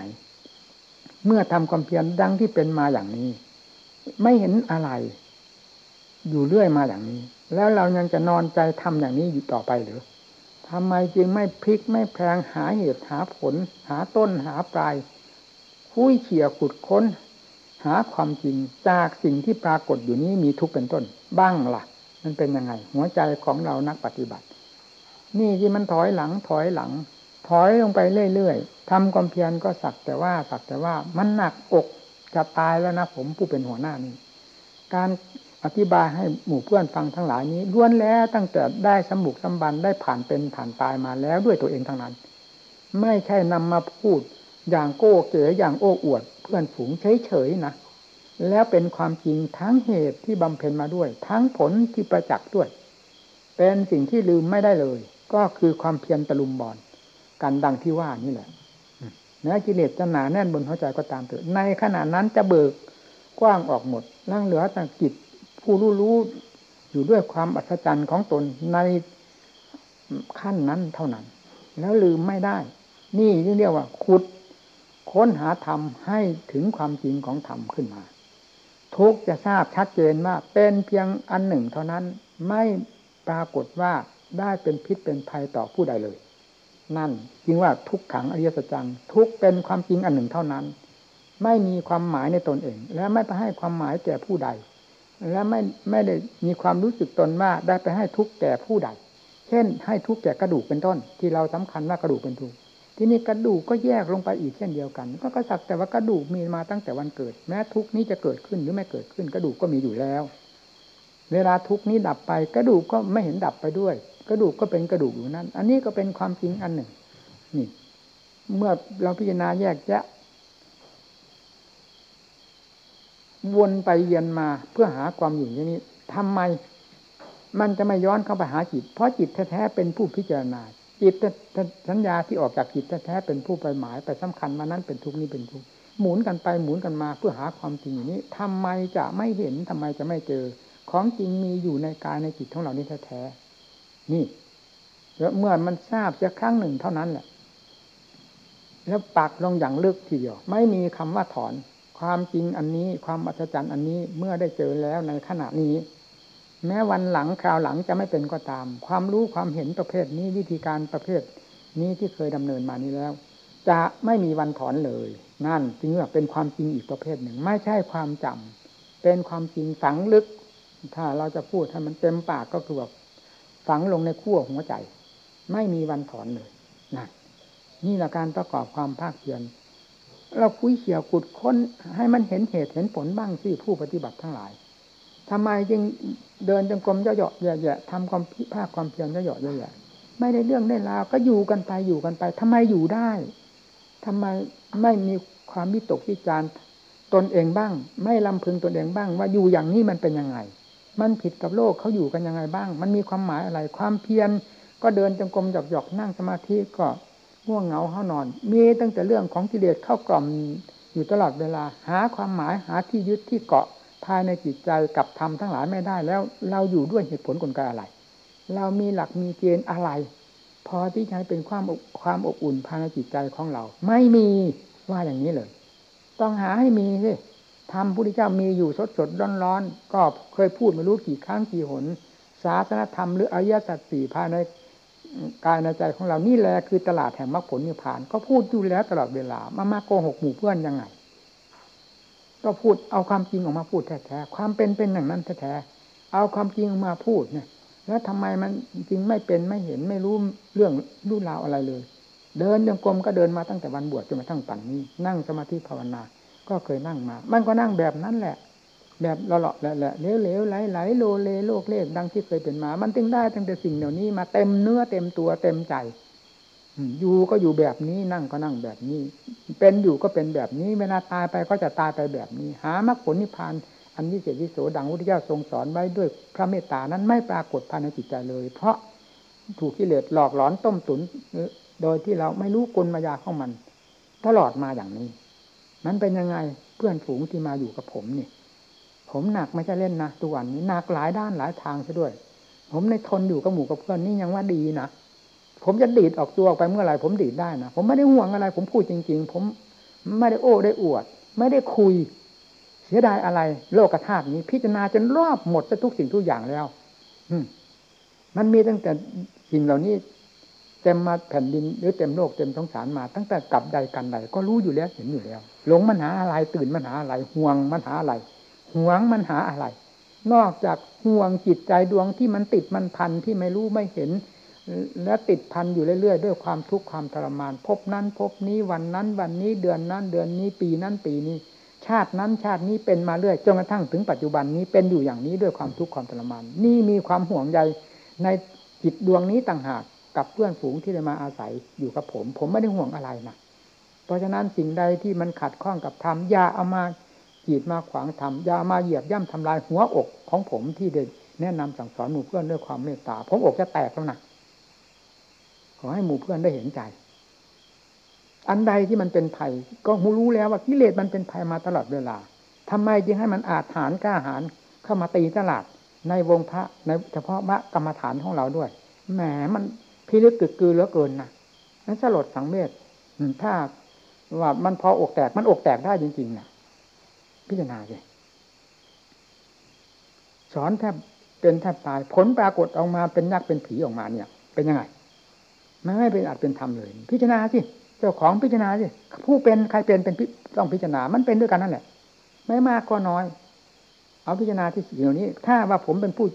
เมื่อทำความเพียรดังที่เป็นมาอย่างนี้ ไม่เห็นอะไร อยู่เรื่อยมาอย่างนี้ แล้วเรายังจะนอนใจทำอย่างนี้อยู่ต่อไปหรือทำไมจึงไม่พลิกไม่แพงหาเหตุหาผล หาต้นหาปลายคุยเขี่ยขุดค้น หาความจริงจากสิ่งที่ปรากฏอยู่นี้มีทุกเป็นต้น บ้างละ่ะ มันเป็นยังไง หัวใจของเรานักปฏิบัติ นี่ที่มันถอยหลังถอยหลัง ถอยลงไปเรื่อยๆทำความเพียรก็สักแต่ว่าสักแต่ว่ามันหนักอก จะตายแล้วนะผมผู้เป็นหัวหน้านี้การอธิบายให้หมู่เพื่อนฟังทั้งหลายนี้ล้วนแล้วตั้งแต่ได้สมบุกสมบันได้ผ่านเป็นผ่านตายมาแล้วด้วยตัวเองทั้งนั้น ไม่ใช่นำมาพูดอย่างโก้เก๋อย่างโอ้อวด เพื่อนฝูงเฉยๆนะแล้วเป็นความจริงทั้งเหตุที่บำเพ็ญมาด้วย ทั้งผลที่ประจักษ์ด้วย เป็นสิ่งที่ลืมไม่ได้เลย ก็คือความเพียรตะลุมบอลกันดังที่ว่านี่แหละ แม้กิเลสจะหนาแน่นบนหัวใจก็ตามเถอะในขณะนั้นจะเบิกกว้างออกหมดนั่งเหลือแต่จิตผู้รู้รู้อยู่ด้วยความอัศจรรย์ของตนในขั้นนั้นเท่านั้น แล้วลืมไม่ได้ นี่เรียกว่าขุดค้นหาธรรมให้ถึงความจริงของธรรมขึ้นมา ทุกจะทราบชัดเจนว่าเป็นเพียงอันหนึ่งเท่านั้นไม่ปรากฏว่าได้เป็นพิษเป็นภัยต่อผู้ใดเลย นั่นจึงว่าทุกขังอริยสัจจังทุกเป็นความจริงอันหนึ่งเท่านั้น ไม่มีความหมายในตนเอง และไม่ไปให้ความหมายแก่ผู้ใด และไม่ไม่ได้มีความรู้สึกตนว่าได้ไปให้ทุกแก่ผู้ใด เช่น ให้ทุกแก่กระดูกเป็นต้น ที่เราสำคัญว่ากระดูกเป็นทุกที่นี่กระดูกก็แยกลงไปอีกเช่นเดียวกัน ก็กระสักแต่ว่ากระดูกมีมาตั้งแต่วันเกิด แม้ทุกนี้จะเกิดขึ้นหรือไม่เกิดขึ้น กระดูกก็มีอยู่แล้ว เวลาทุกนี้ดับไป กระดูกก็ไม่เห็นดับไปด้วย กระดูกก็เป็นกระดูกอยู่นั้นอันนี้ก็เป็นความจริงอันหนึ่ง นี่ เมื่อเราพิจารณาแยกแยะ วนไปเยียนมาเพื่อหาความอยู่อย่างนี้ทำไม มันจะไม่ย้อนเข้าไปหาจิต เพราะจิตแท้ๆเป็นผู้พิจารณา จิตสัญญาที่ออกจากจิตแท้ๆเป็นผู้ไปหมายไปสำคัญมานั้นเป็นทุกนี้เป็นทุกหมุนกันไปหมุนกันมาเพื่อหาความจริงอย่างนี้ทำไมจะไม่เห็นทำไมจะไม่เจอ ของจริงมีอยู่ในกายในจิตของเรานี้แท้ๆ นี่ แล้วเมื่อมันทราบจะครั้งหนึ่งเท่านั้นแหละ แล้วปักลงอย่างลึกทีเดียว ไม่มีคำว่าถอน ความจริงอันนี้ ความอัศจรรย์อันนี้เมื่อได้เจอแล้วในขณะนี้ แม้วันหลังคราวหลังจะไม่เป็นก็ตาม ความรู้ความเห็นประเภทนี้วิธีการประเภทนี้ที่เคยดำเนินมานี้แล้ว จะไม่มีวันถอนเลย นั่นจึงว่าเป็นความจริงอีกประเภทหนึ่ง ไม่ใช่ความจำเป็นความจริงฝังลึก ถ้าเราจะพูดให้มันเต็มปากก็คือแบบ ฝังลงในขั้วหัวใจ ไม่มีวันถอนเลยนั่นนี่แหละการประกอบความภาคเพียรเราคุยเขี่ยวขุดค้น ให้มันเห็นเหตุเห็นผลบ้างสิผู้ปฏิบัติทั้งหลายทำไมจึงเดินจงกรมเยาะๆแย่ๆทำความพิภาคความเพียรเยาะๆแย่ๆไม่ได้เรื่องได้ราวก็อยู่กันไปอยู่กันไปทำไมอยู่ได้ทำไมไม่มีความวิตกวิจาร์ตนเองบ้าง ไม่ลำพึงตนเองบ้าง ว่าอยู่อย่างนี้มันเป็นยังไง มันผิดกับโลกเขาอยู่กันยังไงบ้าง มันมีความหมายอะไร ความเพียรก็เดินจงกรมหยอกๆนั่งสมาธิก็ง่วงเหงาเข้านอน มีตั้งแต่เรื่องของกิเลสเข้ากล่อมอยู่ตลอดเวลา หาความหมายหาที่ยึดที่เกาะภายในจิตใจกับธรรมทั้งหลายไม่ได้แล้ว เราอยู่ด้วยเหตุผลกลไกอะไร เรามีหลักมีเกณฑ์อะไร พอที่จะเป็นความความอบอุ่นภายในจิตใจของเรา ไม่มีว่าอย่างนี้เลย ต้องหาให้มีสิ ธรรมพุทธเจ้ามีอยู่สดสดร้อนร้อนก็เคยพูดไม่รู้กี่ครั้งกี่หน ศาสนธรรมหรืออริยสัจสี่ภายในกายในใจของเรานี่แหละคือตลาดแห่งมรรคผลนิพพาน ก็พูดอยู่แล้วตลอดเวลามามาโกหกหมู่เพื่อนยังไง ก็พูดเอาความจริงออกมาพูดแท้ๆความเป็นเป็นอย่างนั้นแท้ๆเอาความจริงออกมาพูดเนี่ยแล้วทำไมมันจริงไม่เป็นไม่เห็นไม่รู้เรื่องรู้ราวอะไรเลย เดินยังกลมก็เดินมาตั้งแต่วันบวชจนมาทั้งปัจจุบันนี้ นั่งสมาธิภาวนา ก็เคยนั่งมา มันก็นั่งแบบนั้นแหละ แบบละเลาะแหละเหลวๆไหลๆโลเลโลกเลขดังที่เคยเป็นมา มันจึงได้ตั้งแต่สิ่งเหล่านี้มาเต็มเนื้อเต็มตัวเต็มใจอยู่ก็อยู่แบบนี้นั่งก็นั่งแบบนี้ เป็นอยู่ก็เป็นแบบนี้เวลาตายไปก็จะตายไปแบบนี้ หามรรคผลนิพพานอันวิเศษวิโสดังพุทธเจ้าทรงสอนไว้ด้วยพระเมตตานั้นไม่ปรากฏภายในจิตใจเลย เพราะถูกกิเลสหลอกหลอนต้มตุนโดยที่เราไม่รู้กลมายาของมัน ตลอดมาอย่างนี้ มันเป็นยังไงเพื่อนฝูงที่มาอยู่กับผมนี่ ผมหนักไม่ใช่เล่นนะตัววันนี้หนักหลายด้านหลายทางซะด้วย ผมในทนอยู่กับหมู่กับเพื่อนนี่ยังว่าดีนะผมจะดีดออกตัวออกไปเมื่อไหร่ผมดีดได้นะผมไม่ได้ห่วงอะไร ผมพูดจริง ๆ ผมไม่ได้โอ้ได้อวด ไม่ได้คุย เสียดายอะไร โลกธาตุนี้ พิจารณาจนรอบหมดทุกสิ่งทุกอย่างแล้ว อืมันมีตั้งแต่สิ่งเหล่านี้ เต็มมาแผ่นดินหรือเต็มโลกเต็มท้องสารมา ตั้งแต่กลับใดกันใดก็รู้อยู่แล้วเห็นอยู่แล้ว หลงมันหาอะไรตื่นมันหาอะไรห่วงมันหาอะไรห่วงมันหาอะไร นอกจากห่วงจิตใจดวงที่มันติดมันพันที่ไม่รู้ไม่เห็น และติดพันอยู่เรื่อย ๆ ด้วยความทุกข์ความทรมาน พบนั้นพบนี้วันนั้นวันนี้เดือนนั้นเดือนนี้ปีนั้นปีนี้ ชาตินั้นชาตินี้เป็นมาเรื่อยจนกระทั่งถึงปัจจุบันนี้เป็นอยู่อย่างนี้ด้วยความทุกข์ความทรมาน นี่มีความห่วงใยในจิตดวงนี้ต่างหาก กับเพื่อนฝูงที่ได้มาอาศัยอยู่กับผม ผมไม่ได้ห่วงอะไรนะเพราะฉะนั้นสิ่งใดที่มันขัดข้องกับธรรมอย่าเอามาจีดมาขวางธรรมอย่ามาเหยียบย่ำทำลายหัวอกของผมที่ได้แนะนำสั่งสอนหมู่เพื่อนด้วยความเมตตาผมอกจะแตกแล้วนะขอให้หมู่เพื่อนได้เห็นใจ อันใดที่มันเป็นภัย ก็รู้แล้วว่ากิเลสมันเป็นภัยมาตลอดเวลาทำไมจึงให้มันอาจฐานกล้าหาญเข้ามาตีตลาดในวงพระในเฉพาะพระกรรมฐานของเราด้วยแหมมัน พิลึกกึกกือเหลือเกินนะนั้นสลดสังเวชถ้าว่ามันพออกแตกมันอกแตกได้จริงๆนะพิจารณาสิสอนแทบเป็นแทบตาย ผลปรากฏออกมาเป็นยักษ์เป็นผีออกมาเนี่ย เป็นยังไงไม่ไม่เป็นอาจเป็นธรรมเลย พิจารณาสิเจ้าของพิจารณาสิผู้เป็นใครเป็นเป็นต้องพิจารณา มันเป็นด้วยกันนั่นแหละ ไม่มากก็น้อย เอาพิจารณาที่สิ่งเหล่านี้ ถ้าว่าผมเป็นผู้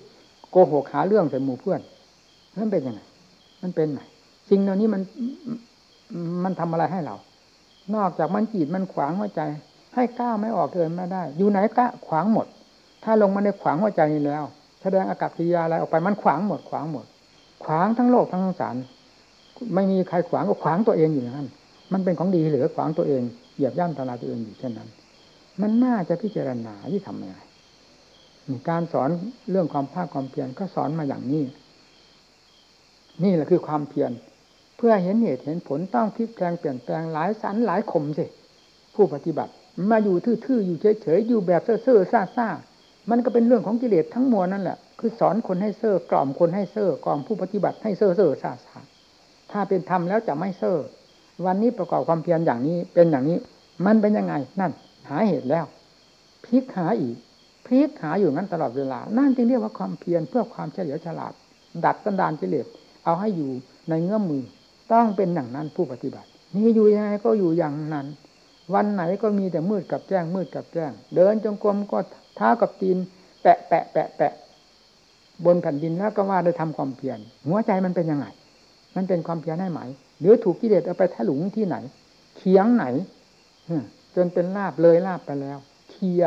โกหกหาเรื่องใส่หมู่เพื่อนมันเป็นยังไง มันเป็นไหนสิ่งเหล่านี้มันมันทำอะไรให้เรา นอกจากมันจีดมันขวางหัวใจ ให้ก้าวไม่ออกเดินไม่ได้ อยู่ไหนก็ขวางหมด ถ้าลงมาในขวางหัวใจนี้แล้ว แสดงอากาศกิริยาอะไรออกไปมันขวางหมดขวางหมด ขวางทั้งโลกทั้งสงสารไม่มีใครขวางก็ขวางตัวเองอยู่อย่างนั้นมันเป็นของดีหรือขวางตัวเองเหยียบย่ำตลาตัวเองอยู่เช่นนั้น มันน่าจะพิจารณาที่ทำยังไงการสอนเรื่องความภาคความเพียรก็สอนมาอย่างนี้ นี่แหละคือความเพียรเพื่อเห็นเหตุเห็นผลต้องพลิกแปลงเปลี่ยนแปลงหลายสันหลายขมสิผู้ปฏิบัติ มาอยู่ทื่อๆอยู่เฉยๆอยู่แบบเซ่อๆซ่าๆมันก็เป็นเรื่องของกิเลสทั้งมวลนั่นแหละคือสอนคนให้เซ่อกล่อมคนให้เซ่อกล่อมผู้ปฏิบัติให้เซ่อเซ่อซ่าซ่าถ้าเป็นธรรมแล้วจะไม่เซ่อวันนี้ประกอบความเพียรอย่างนี้เป็นอย่างนี้ มันเป็นยังไงนั่น หาเหตุแล้วพลิกหาอีกพลิกหาอยู่งั้นตลอดเวลา นั่นจึงเรียกว่าความเพียรเพื่อความเฉลียวฉลาด ดัดสันดานกิเลส เอาให้อยู่ในเงื้อมมือ ต้องเป็นอย่างนั้นผู้ปฏิบัติ นี่อยู่ยังไงก็อยู่อย่างนั้น วันไหนก็มีแต่มืดกับแจ้งมืดกับแจ้ง เดินจงกรมก็เท้ากับตีน แปะแปะแปะแปะบนแผ่นดินแล้วก็ว่าได้ทำความเพียรหัวใจมันเป็นยังไง มันเป็นความเพียรให้ไหม หรือถูกกิเลสเอาไปถลุงที่ไหนเคียงไหนจนเป็นลาบเลยลาบไปแล้วเคีย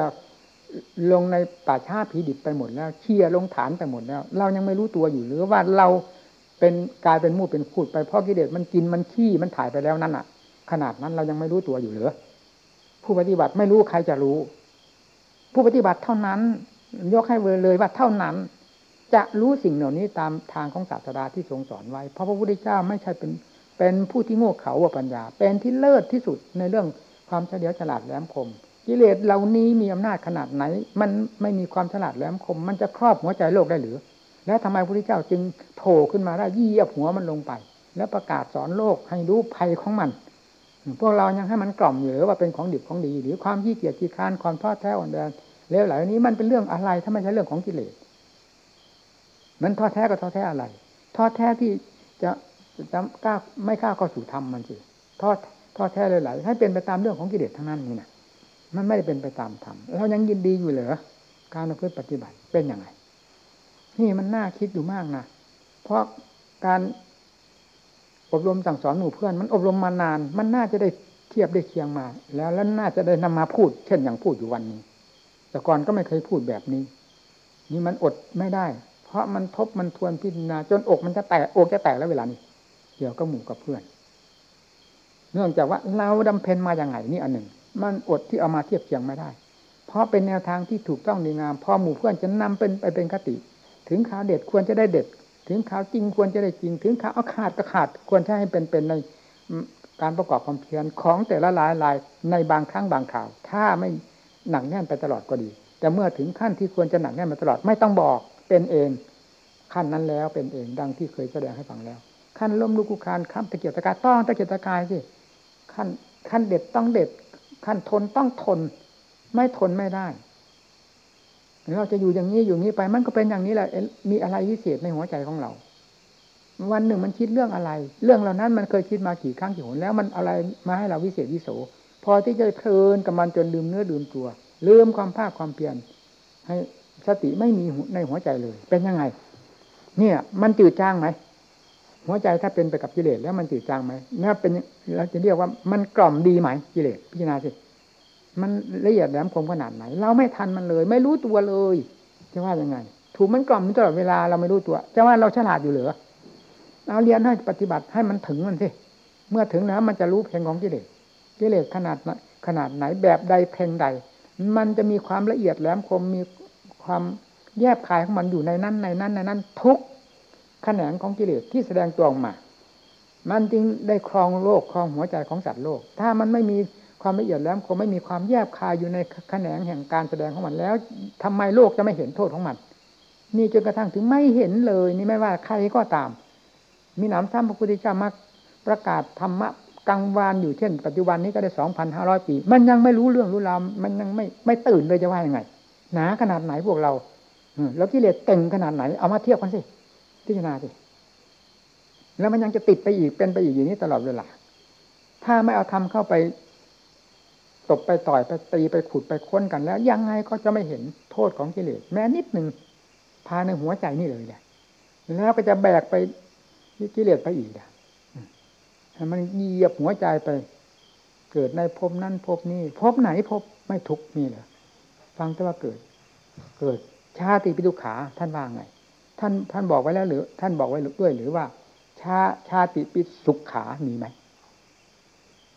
ลงในป่าชาผีดิบไปหมดแล้วเคียลงฐานไปหมดแล้ว เรายังไม่รู้ตัวอยู่หรือว่าเรา เป็นกลายเป็นมูดเป็นพูดไปเพราะกิเลสมันกินมันขี้มันถ่ายไปแล้วนั่นอะ ขนาดนั้นเรายังไม่รู้ตัวอยู่เหรือผู้ปฏิบัติไม่รู้ใครจะรู้ ผู้ปฏิบัติเท่านั้น ยกให้เลยว่าเท่านั้น จะรู้สิ่งเหล่านี้ตามทางของศาสดาที่ทรงสอนไว้ เพราะพระพุทธเจ้าไม่ใช่เป็นเป็นผู้ที่โง่เขลาว่าปัญญา เป็นที่เลิศที่สุดในเรื่องความเฉลียวฉลาดแหลมคม กิเลสเหล่านี้มีอำนาจขนาดไหน มันไม่มีความฉลาดแหลมคม มันจะครอบหัวใจโลกได้หรือ แล้วทำไมพระพุทธเจ้าจึงโผล่ขึ้นมาได้ยี่ยบหัวมันลงไป แล้วประกาศสอนโลกให้รู้ภัยของมันพวกเรายังให้มันกล่อมอยู่หรือว่าเป็นของดิบของดี หรือความขี้เกียจขี้ค้านความท้อแท้อ่อนแรงเลวไหลนี้มันเป็นเรื่องอะไรถ้าไม่ใช่เรื่องของกิเลสมันท้อแท้ก็ท้อแท้อะไรท้อแท้ที่จะจะกล้าไม่กล้าเข้าสู่ธรรมมันสิท้อท้อแท้เลยไหลให้เป็นไปตามเรื่องของกิเลสทั้งนั้นนี่นะมันไม่ได้เป็นไปตามธรรมเรายังยินดีอยู่เหรอการประพฤติปฏิบัติเป็นยังไง นี่มันน่าคิดอยู่มากนะเพราะการอบรมสั่งสอนหมู่เพื่อน มันอบรมมานาน มันน่าจะได้เทียบได้เคียงมา แล้วแล้วน่าจะได้นำมาพูด เช่นอย่างพูดอยู่วันนี้ แต่ก่อนก็ไม่เคยพูดแบบนี้ นี่มันอดไม่ได้ เพราะมันทบมันทวนพิจารณาจนอกมันจะแตกอกจะแตกแล้วเวลานี้เกี่ยวกับหมู่กับเพื่อน เนื่องจากว่าเราดำเพนมาอย่างไงนี่อันหนึ่ง มันอดที่เอามาเทียบเคียงไม่ได้ เพราะเป็นแนวทางที่ถูกต้องดีงามพอหมู่เพื่อนจะนำเป็นไปเป็นคติ ถึงข่าวเด็ดควรจะได้เด็ด ถึงข่าวจริงควรจะได้จริง ถึงข่าวอาขาดก็ขาดควรใช้ให้เป็นเป็นในการประกอบความเพียรของแต่ละลายลายในบางครั้งบางข่าว ถ้าไม่หนักแน่นไปตลอดก็ดี แต่เมื่อถึงขั้นที่ควรจะหนักแน่นมาตลอดไม่ต้องบอกเป็นเอง ขั้นนั้นแล้วเป็นเองดังที่เคยแสดงให้ฟังแล้ว ขั้นล้มลุกคุกคานขั้นตะเกียบตะกายต้องตะเกียบตะกายสิขั้นขั้นเด็ดต้องเด็ด ขั้นทนต้องทน ไม่ทนไม่ได้ เราจะอยู่อย่างนี้อยู่นี้ไปมันก็เป็นอย่างนี้แหละมีอะไรวิเศษในหัวใจของเรา วันหนึ่งมันคิดเรื่องอะไร เรื่องเหล่านั้นมันเคยคิดมากี่ครั้งกี่หนแล้วมันอะไรมาให้เราวิเศษวิโส พอที่จะเพลินกับมันจนลืมเนื้อลืมตัวลืมความภาคความเพียรให้สติไม่มีในหัวใจเลย เป็นยังไง เนี่ย มันจืดจางไหมหัวใจถ้าเป็นไปกับกิเลสแล้วมันจืดจางไหมนี่เป็นเราจะเรียกว่ามันกล่อมดีไหมกิเลสพิจารณาสิ มันละเอียดแหลมคมขนาดไหน เราไม่ทันมันเลย ไม่รู้ตัวเลย จะว่ายังไง ถูกมันกล่อมตลอดเวลาเราไม่รู้ตัว จะว่าเราฉลาดอยู่เหรือเราเรียนให้ปฏิบัติให้มันถึงมันสิเมื่อถึงแล้วมันจะรู้เพลงของกิเลสกิเลสขนาดขนาดไหนแบบใดเพลงใด มันจะมีความละเอียดแหลมคมมีความแยบคายของมันอยู่ในนั้นในนั้นในนั้น ทุกแขนงของกิเลสที่แสดงตัวออกมา มันจึงได้ครองโลกครองหัวใจของสัตว์โลก ถ้ามันไม่มี ความละเอียดแล้วคงไม่มีความแยบคายอยู่ในแขนงแห่งการแสดงของมันแล้วทำไมโลกจะไม่เห็นโทษของมัน นี่จนกระทั่งถึงไม่เห็นเลย นี่ไม่ว่าใครก็ตาม มีหนามท่านพระพุทธเจ้ามาประกาศธรรมะกังวานอยู่เช่น ปัจจุบันนี้ก็ได้สองพันห้าร้อยปี มันยังไม่รู้เรื่องรู้ราวมันยังไม่ไม่ตื่นเลยจะว่ายังไง หนาขนาดไหนพวกเราแล้วกิเลสเต่งขนาดไหนเอามาเทียบกันสิพิจารณาสิแล้วมันยังจะติดไปอีกเป็นไปอีกอย่างนี้ตลอดเวลาถ้าไม่เอาทำเข้าไป ตบไปต่อยไปตีไปขุดไปค้นกันแล้ว ยังไงก็จะไม่เห็นโทษของกิเลสแม้นิดหนึ่งพาในหัวใจนี่เลยแหละแล้วก็จะแบกไปกิเลสไปอีกอะมันเหยียบหัวใจไป เกิดในภพนั้นภพนี้ภพไหนภพไม่ทุกมีเหรอฟังแต่ว่าเกิด เกิดชาติปิดุขาท่านว่าไง ท่านท่านบอกไว้แล้วหรือ ท่านบอกไว้ด้วยหรือว่า ชาชาติปิสุขขามีไหม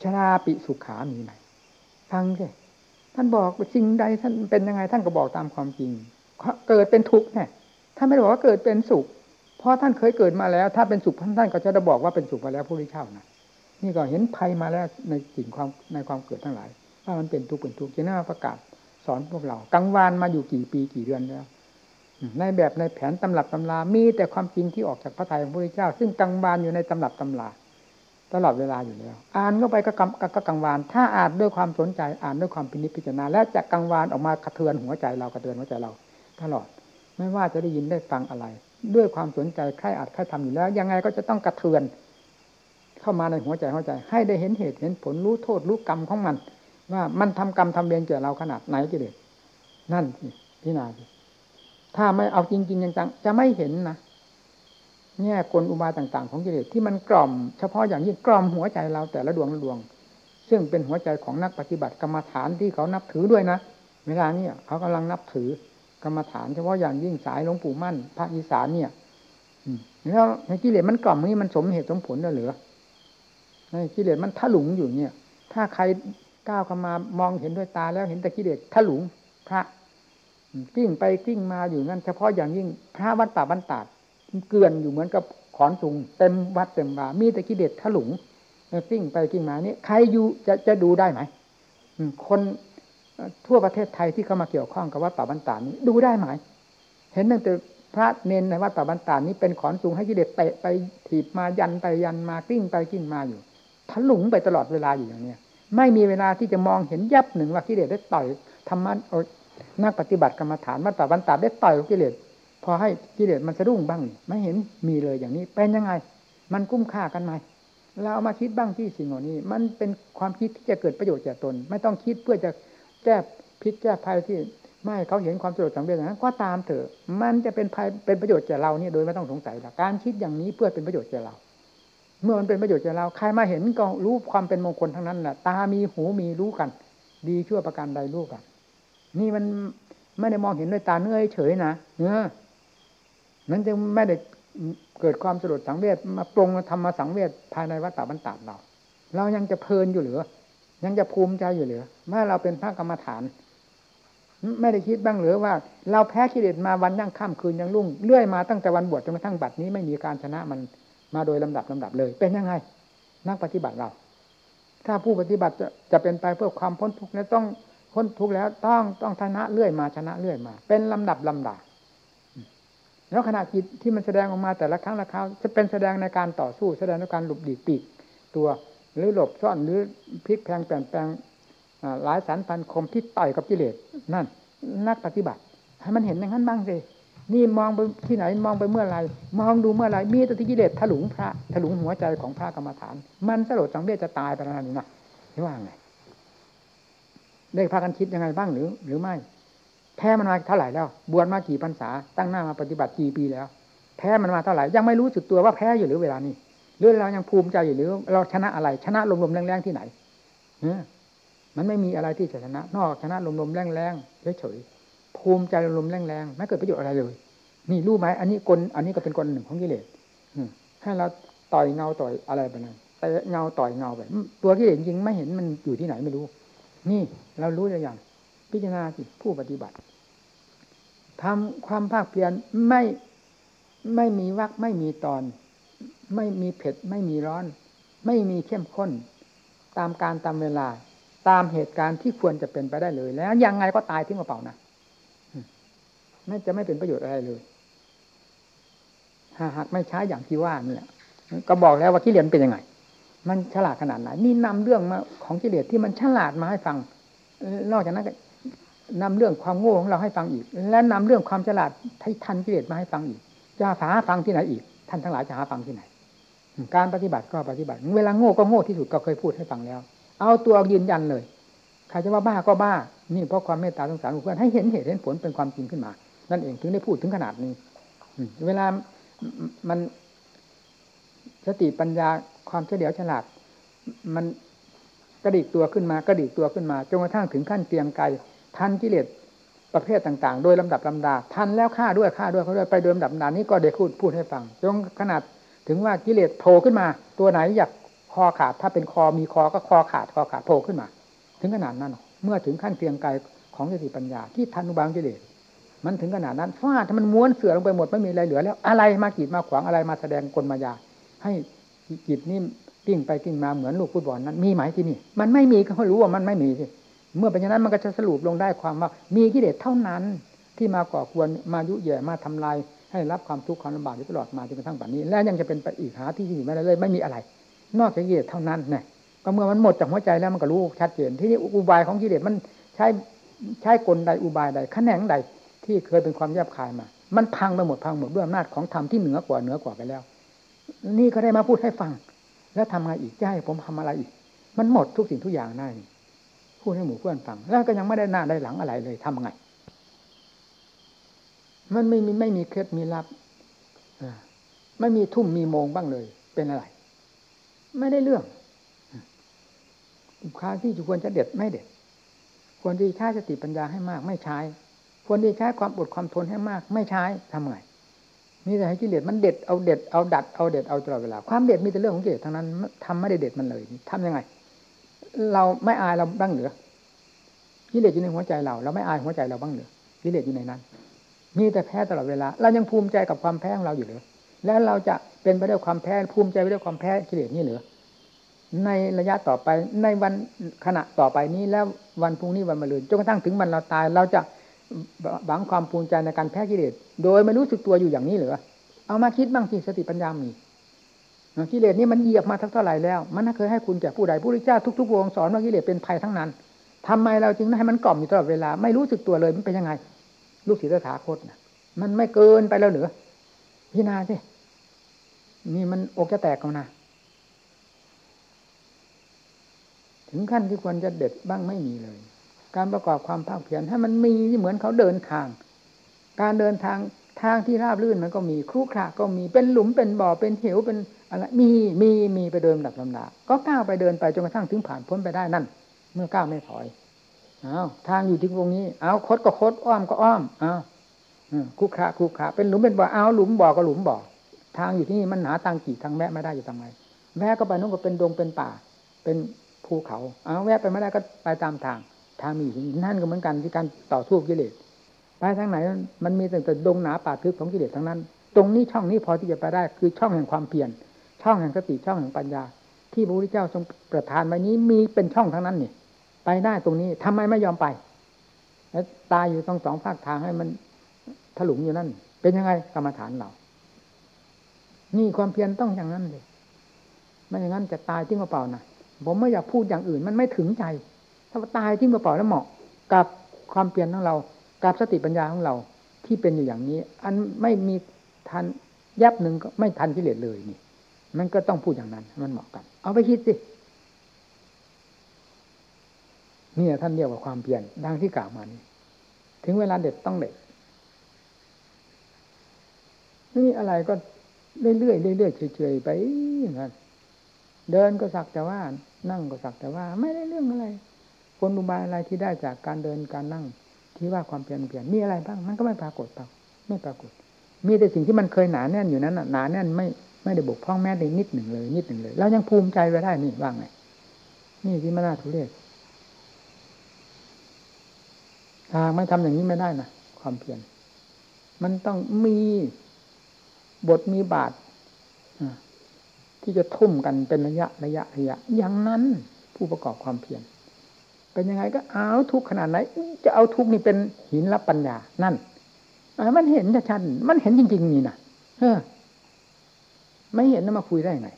ชราปิสุขขามีไหม ฟังสิท่านบอกสิ่งใดท่านเป็นยังไงท่านก็บอกตามความจริง เกิดเป็นทุกข์เนี่ยท่านไม่ได้บอกว่าเกิดเป็นสุข เพราะท่านเคยเกิดมาแล้ว ถ้าเป็นสุขท่านท่านก็จะได้บอกว่าเป็นสุขมาแล้วผู้ที่เช่านะนี่ก็เห็นภัยมาแล้วในสิ่งความในความเกิดทั้งหลายว่ามันเป็นทุกข์เป็นทุกข์จะน่าประกาศสอนพวกเรากังวานมาอยู่กี่ปีกี่เดือนแล้วในแบบในแผนตำรับตำรามีแต่ความจริงที่ออกจากพระทัยของพระพุทธเจ้า ซึ่งกังวานอยู่ในตำรับตำรา ตลอดเวลาอยู่แล้ว อ่านเข้าไปก็ก็กังวานถ้าอ่านด้วยความสนใจอ่านด้วยความพินิจพิจารณา และจะกังวานออกมากระเทือนหัวใจเรากระเทือนหัวใจเรา ตลอด ไม่ว่าจะได้ยินได้ฟังอะไร ด้วยความสนใจใครอ่าจใครทำอยู่แล้ว ยังไงก็จะต้องกระเทือน เข้ามาในหัวใจหัวใจ ให้ได้เห็นเหตุเห็นผลรู้โทษรู้กรรมของมัน ว่ามันทำกรรมทำเวรเกี่ยวเราขนาดไหนกิเลสนั่นพี่นาถ้าไม่เอาจริง ๆ จังๆจะไม่เห็นนะ แง่กลอุบายต่างๆ ของกิเลสที่มันกล่อม เฉพาะอย่างยิ่งกล่อมหัวใจเราแต่ละดวงละดวง ซึ่งเป็นหัวใจของนักปฏิบัติกรรมฐานที่เขานับถือด้วยนะเวลานี้เขากำลังนับถือกรรมฐานเฉพาะอย่างยิ่งสายหลวงปู่มั่นภาคอีสานเนี่ยแล้วในกิเลสมันกล่อมนี้มันสมเหตุสมผลเหรือในกิเลสมันถลุงอยู่เนี่ย ถ้าใครก้าวเข้ามามองเห็นด้วยตาแล้วเห็นแต่กิเลสถลุงพระกิ้งไปกิ้งมาอยู่นั่นเฉพาะอย่างยิ่งพระวัดป่าบรรดาด เกลื่อนอยู่เหมือนกับขอนสูงเต็มวัดเต็มบามีแต่กิเลสถลุงกิ้งไปกิ้งมานี่ใครอยู่จะจะดูได้ไหมคนทั่วประเทศไทยที่เข้ามาเกี่ยวข้องกับวัดป่าบันตานี้ดูได้ไหมเห็นตั้งแต่พระเนนในวัดป่าบันตานี้เป็นขอนสูงให้กิเลสเตะไปถีบมายันไปยันมากิ้งไปกิ้งมาอยู่ถลุงไปตลอดเวลาอยู่อย่างเนี้ยไม่มีเวลาที่จะมองเห็นยับหนึ่งว่ากิเลสได้ต่อยธรรมะนักปฏิบัติกรรมฐานวัดป่าบันตานได้ต่อยกิเลส พอให้กิเลสมันสะดุ้งบ้างไม่เห็นมีเลยอย่างนี้ เป็นยังไง มันกุ้มค่ากันไหมเราเอามาคิดบ้างที่สิ่งเหล่านี้ มันเป็นความคิดที่จะเกิดประโยชน์แก่ตน ไม่ต้องคิดเพื่อจะแก้พิษแก้ภัยที่ไม่เขาเห็นความสะดวกสังเวชนั้นก็ตามเถอะ มันจะเป็นภัยเป็นประโยชน์แก่เราเนี่ยโดยไม่ต้องสงสัยการคิดอย่างนี้เพื่อเป็นประโยชน์แก่เรา เมื่อมันเป็นประโยชน์แก่เราใครมาเห็นก็รู้ความเป็นมงคลทั้งนั้นแหละตามีหูมีรู้กัน ดีชั่วประการใดรู้กัน นี่มันไม่ได้มองเห็นด้วยตาเนื้อเฉยนะเนื้อ นั้นจึงไม่ได้เกิดความสลดสังเวชมาปรงธรรมสังเวชภายในวัฏฏะบรรดาเรา เรายังจะเพลินอยู่หรือ ยังจะภูมิใจอยู่หรือเมื่อเราเป็นพระกรรมฐาน ไม่ได้คิดบ้างหรือว่า เราแพ้กิเลสมาวันยั่งค่ำคืนยังรุ่งเรื่อยมาตั้งแต่วันบวชจนกระทั่งบัดนี้ไม่มีการชนะมันมาโดยลำดับลำดับเลย เป็นยังไง นักปฏิบัติเรา ถ้าผู้ปฏิบัติจะจะเป็นไปเพื่อความพ้นทุกข์แล้วต้องพ้นทุกข์แล้วต้องต้องชนะเรื่อยมาชนะเรื่อยมา เป็นลำดับลำดา แล้วขณะจิตที่มันแสดงออกมาแต่ละครั้งละคราวจะเป็นแสดงในการต่อสู้แสดงในการหลบดีปีกตัวหรือหลบซ่อนหรือพลิกแพงเปลี่ยนแปลงหลายสารพันคมที่ต่อยกับกิเลสนั่น นักปฏิบัติให้มันเห็นอย่างนั้นบ้างสินี่มองไปที่ไหนมองไปเมื่อไรมองดูเมื่อไรมีแต่ที่กิเลสถลุงพระถลุงหัวใจของพระกรรมฐาน มันสลดสังเวชจะตายไปแล้วนี่นะที่ว่าไงได้พากันคิดยังไงบ้างหรือ หรือไม่ แพ้มันมาเท่าไหร่แล้ว บวชมากี่พรรษา ตั้งหน้ามาปฏิบัติกี่ปีแล้ว แพ้มันมาเท่าไหร่ ยังไม่รู้สึกตัวว่าแพ้อยู่หรือเวลานี้หรือเรายังภูมิใจอยู่หรือเราชนะอะไร ชนะลมๆแรงๆที่ไหนเนี่ยมันไม่มีอะไรที่จะชนะ นอกชนะลมๆแรงๆเฉยๆภูมิใจลมๆแรงๆไม่เกิดประโยชน์อะไรเลย นี่รู้ไหมอันนี้กลอันนี้ก็เป็นกลหนึ่งของกิเลสให้เราต่อยเงาต่อยอะไรไปนั่นแต่เงาต่อยเงาไปตัวกิเลสจริงไม่เห็นมันอยู่ที่ไหนไม่รู้ นี่เรารู้อย่าง พิจารณาสิผู้ปฏิบัติทำความภาคเพียรไม่ไม่มีวักไม่มีตอน ไม่มีเผ็ด ไม่มีร้อน ไม่มีเข้มข้น ตามการตามเวลา ตามเหตุการณ์ที่ควรจะเป็นไปได้เลย แล้วยังไงก็ตายทิ้งกระเป๋านะไม่จะไม่เป็นประโยชน์อะไรเลยหากไม่ใช้อย่างที่ว่านี่แหละก็บอกแล้วว่ากิเลสเป็นยังไง มันฉลาดขนาดไหนนี่นำเรื่องมาของกิเลสที่มันฉลาดมาให้ฟังนอกจากนั้น นำเรื่องความโง่ของเราให้ฟังอีก และนำเรื่องความฉลาดให้ทันกิเลสมาให้ฟังอีก จะหาฟังที่ไหนอีก ท่านทั้งหลายจะหาฟังที่ไหน การปฏิบัติก็ปฏิบัติ เวลาโง่ก็โง่ที่สุดก็เคยพูดให้ฟังแล้ว เอาตัวยืนยันเลยใครจะว่าบ้าก็บ้า นี่เพราะความเมตตาสงสารของเพื่อนให้เห็นเหตุเห็นผลเป็นความจริงขึ้นมา นั่นเองถึงได้พูดถึงขนาดนี้เวลามันสติปัญญาความเฉลียวฉลาด มันกระดิกตัวขึ้นมากระดิกตัวขึ้นมาจนกระทั่งถึงขั้นเตียงไกล ทันกิเลสประเภทต่างๆ โดยลำดับลำดา ทันแล้วฆ่าด้วยฆ่าด้วยเขาด้วยไปโดยลำดับลำดานี้ก็ได้พูดพูดให้ฟังจนขนาดถึงว่ากิเลสโผล่ขึ้นมา ตัวไหนอยากคอขาด ถ้าเป็นคอมีคอก็คอขาดคอขาดโผล่ขึ้นมา ถึงขนาดนั้น เมื่อถึงขั้นเตียงไกลของสติปัญญา ที่ทันุบางกิเลสมันถึงขนาดนั้นฟาดมันม้วนเสือลงไปหมดไม่มีอะไรเหลือ แล้วอะไรมากีดมาขวางอะไรมาแสดงกลมายา ให้จิตนี่กิ้งไปกิ้งมาเหมือนลูกฟุตบอลนั้นมีไหมที่นี่ มันไม่มีก็รู้ว่ามันไม่มีสิ เมื่อเป็นอย่างนั้นมันก็จะสรุปลงได้ความว่า มีกิเลสเท่านั้น ที่มาก่อควรมายุแย่มาทำลาย ให้รับความทุกข์ความลำบากอยู่ตลอดมาจนกระทั่งปัจจุบันนี้ และยังจะเป็นไปอีกหาที่ที่ไม่ได้เลย ไม่มีอะไร นอกจากกิเลสเท่านั้นเนี่ยก็เมื่อมันหมดจากหัวใจแล้วมันก็รู้ชัดเจนที่นี่อุบายของกิเลสมันใช้ใช้กลใดอุบายใดแขนงใดที่เคยเป็นความแยบคายมา มันพังไปหมดพังหมดด้วยอำนาจของธรรมที่เหนือกว่าเหนือกว่าไปแล้ว นี่ก็ได้มาพูดให้ฟัง แล้วทำไงอีกจะให้ผมทำอะไรอีก มันหมดทุกสิ่งทุกอย่างได้ พูดให้หมู่เพื่อนฟัง แล้วก็ยังไม่ได้หน้าได้หลังอะไรเลยทำไง มันไม่มีไม่มีเคล็ดมีลับไม่มีทุ่มมีโมงบ้างเลย เป็นอะไร ไม่ได้เรื่องค้าที่ควรจะเด็ดไม่เด็ด ควรที่ใช้สติปัญญาให้มาก ไม่ใช้ ควรที่ใช้ความอดความทนให้มาก ไม่ใช้ทำไงมีแต่ให้กิเลสมันเด็ดเอาเด็ดเอาดัดเอาเด็ดเอาตลอดเวลาความเด็ดมีแต่เรื่องของกิเลสทั้งนั้นทำไม่ได้เด็ดมันเลย ทํำยังไง เราไม่อายเราบ้างเหรือกิเลสอยู่ในหัวใจเรา เราไม่อายหัวใจเราบ้างเหรือกิเลสอยู่ในนั้น มีแต่แพ้ตลอดเวลา เรายังภูมิใจกับความแพ้ของเราอยู่หรือแล้วเราจะเป็นไปด้วยความแพ้ภูมิใจไปด้วยความแพ้กิเลสนี่หรือในระยะต่อไปในวันขณะต่อไปนี้แล้ววันพรุ่งนี้วันมะรืนจนกระทั่งถึงวันเราตาย เราจะหวังความภูมิใจในการแพ้กิเลสโดยไม่รู้สึกตัวอยู่อย่างนี้เหรอเอามาคิดบ้างสิสติปัญญามี กิเลสนี่มันเหยียบมาทั้งเท่าไหร่แล้ว มันเคยให้คุณแก่ผู้ใดผู้ริจ้าทุกๆวงสอนว่ากิเลสเป็นภัยทั้งนั้นทำไมเราจึงให้มันกล่อมอยู่ตลอดเวลาไม่รู้สึกตัวเลยมันเป็นยังไง ลูกศิษย์ถาคตนะมันไม่เกินไปแล้วเหรือพิจารณาสินี่มันอกจะแตกกันนะถึงขั้นที่ควรจะเด็ดบ้างไม่มีเลย การประกอบความภาคเพียรให้มันมีเหมือนเขาเดินทาง การเดินทาง ทางที่ราบรื่นมันก็มีครุขระก็มีเป็นหลุมเป็นบ่อเป็นเหวเป็นอะไรมีมีมีไปเดินดับลำดาก็ก้าวไปเดินไปจนกระทั่งถึงผ่านพ้นไปได้นั่น เมื่อก้าวไม่ถอยเอาทางอยู่ที่ตรงนี้เอาคดก็คดอ้อมก็อ้อมเอาคุกขะคุกขะเป็นหลุมเป็นบ่อเอาหลุมบ่อก็หลุมบ่อทางอยู่ที่นี่มันหาตังกี่ทางแวะไม่ได้อยู่ทาไหนแวะก็ไปนู่นก็เป็นดงเป็นป่า เป็นภูเขาเอาแวะไปไม่ได้ก็ไปตามทาง ทางมีนั่นก็เหมือนกันที่การต่อสู้กิเลส ไปทางไหน มันมีแต่ดงหนาป่าทึบของกิเลสทั้งนั้น ตรงนี้ช่องนี้พอที่จะไปได้ คือช่องแห่งความเพียรช่องแห่งสติช่องแห่งปัญญา ที่พระพุทธเจ้าทรงประทานไว้นี้มีเป็นช่องทั้งนั้นนี่ไปได้ตรงนี้ทำไมไม่ยอมไป แล้วตายอยู่ต้องสองภาคทางให้มันถลุงอยู่นั่น เป็นยังไงกรรมฐานเรานี่ความเพียรต้องอย่างนั้นเลยไม่อย่างนั้นจะตายทิ้งเปล่านะผมไม่อยากพูดอย่างอื่น มันไม่ถึงใจ ถ้าตายทิ้งเปล่าแล้วเหมาะกับความเพียรของเรา กับสติปัญญาของเราที่เป็นอยู่อย่างนี้ อันไม่มีทันยับหนึ่งก็ไม่ทันกิเลสเลยนี่ มันก็ต้องพูดอย่างนั้น มันเหมาะกัน เอาไปคิดสินี่ท่านเรียกว่าความเพียรดังที่กล่าวมานี้ ถึงเวลาเด็ดต้องเด็ดนี่อะไรก็เรื่อยๆเรื่อยๆเฉยๆไปอย่างนั้นเดินก็สักแต่ว่า นั่งก็สักแต่ว่า ไม่ได้เรื่องอะไรคนอุบายอะไรที่ได้จากการเดินการนั่ง ที่ว่าความเปลี่ยนเปลี่ยนมีอะไรบ้างมันก็ไม่ปรากฏเปล่าไม่ปรากฏ มีแต่สิ่งที่มันเคยหนาแน่นอยู่นั้นหนาแน่นไม่ไม่ได้บกพร่องแม้แต่นิดหนึ่งเลย นิดหนึ่งเลยเรายังภูมิใจไปได้นี่ว่างไงนี่ที่มานาทุเรศทางไม่ทำอย่างนี้ไม่ได้นะความเพียรมันต้องมีบทมีบาทที่จะทุ่มกันเป็นระยะระยะระยะ อย่างนั้นผู้ประกอบความเพียร เป็นยังไงก็เอาทุกขนาดไหน จะเอาทุกนี่เป็นหินรับปัญญา นั่นมันเห็นชัดมันเห็นจริง ๆ นี่นะเออ ไม่เห็นแล้วมาคุยได้ไง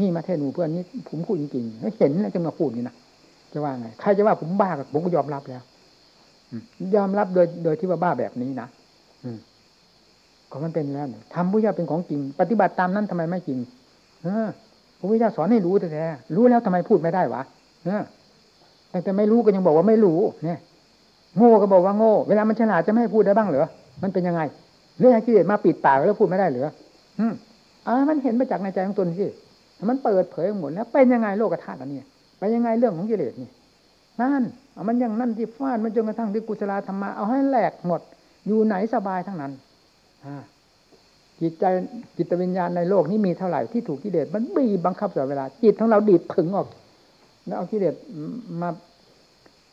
นี่มาเทศหมู่เพื่อนนี่ผมพูดจริงๆเห็นแล้วจะมาพูดนี่นะจะว่าไงใครจะว่าผมบ้ากับผมก็ยอมรับแล้วยอมรับโดยโดยที่ว่าบ้าแบบนี้นะอืมก็มันเป็นแล้วทำพุทธเจ้าเป็นของจริง ปฏิบัติตามนั้นทำไมไม่จริง เออพระพุทธเจ้าสอนให้รู้แต่รู้แล้วทำไมพูดไม่ได้วะเออ แต่แต่ไม่รู้ก็ยังบอกว่าไม่รู้เนี่ยโง่ก็บอกว่าโง่ เวลามันฉลาดจะไม่ให้พูดได้บ้างเหรอมันเป็นยังไงเรื่องกิเลสมาปิดปากแล้วพูดไม่ได้เหรออืมอ่ามันเห็นมาจากในใจของตนสิมันเปิดเผยหมดแล้วเป็นยังไงโลกธาตุอันนี้ไปยังไงเรื่องของกิเลสนี่นั่นมันยังนั่นที่ฟาดมันจนกระทั่งที่กุศลธรรมะเอาให้แหลกหมด อยู่ไหนสบายทั้งนั้นจิตใจจิตวิญญาณในโลกนี้มีเท่าไหร่ที่ถูกกิเลสมันบีบบังคับตลอดเวลา จิตของเราดีดผึ่งออก แล้วเอากิเลสมา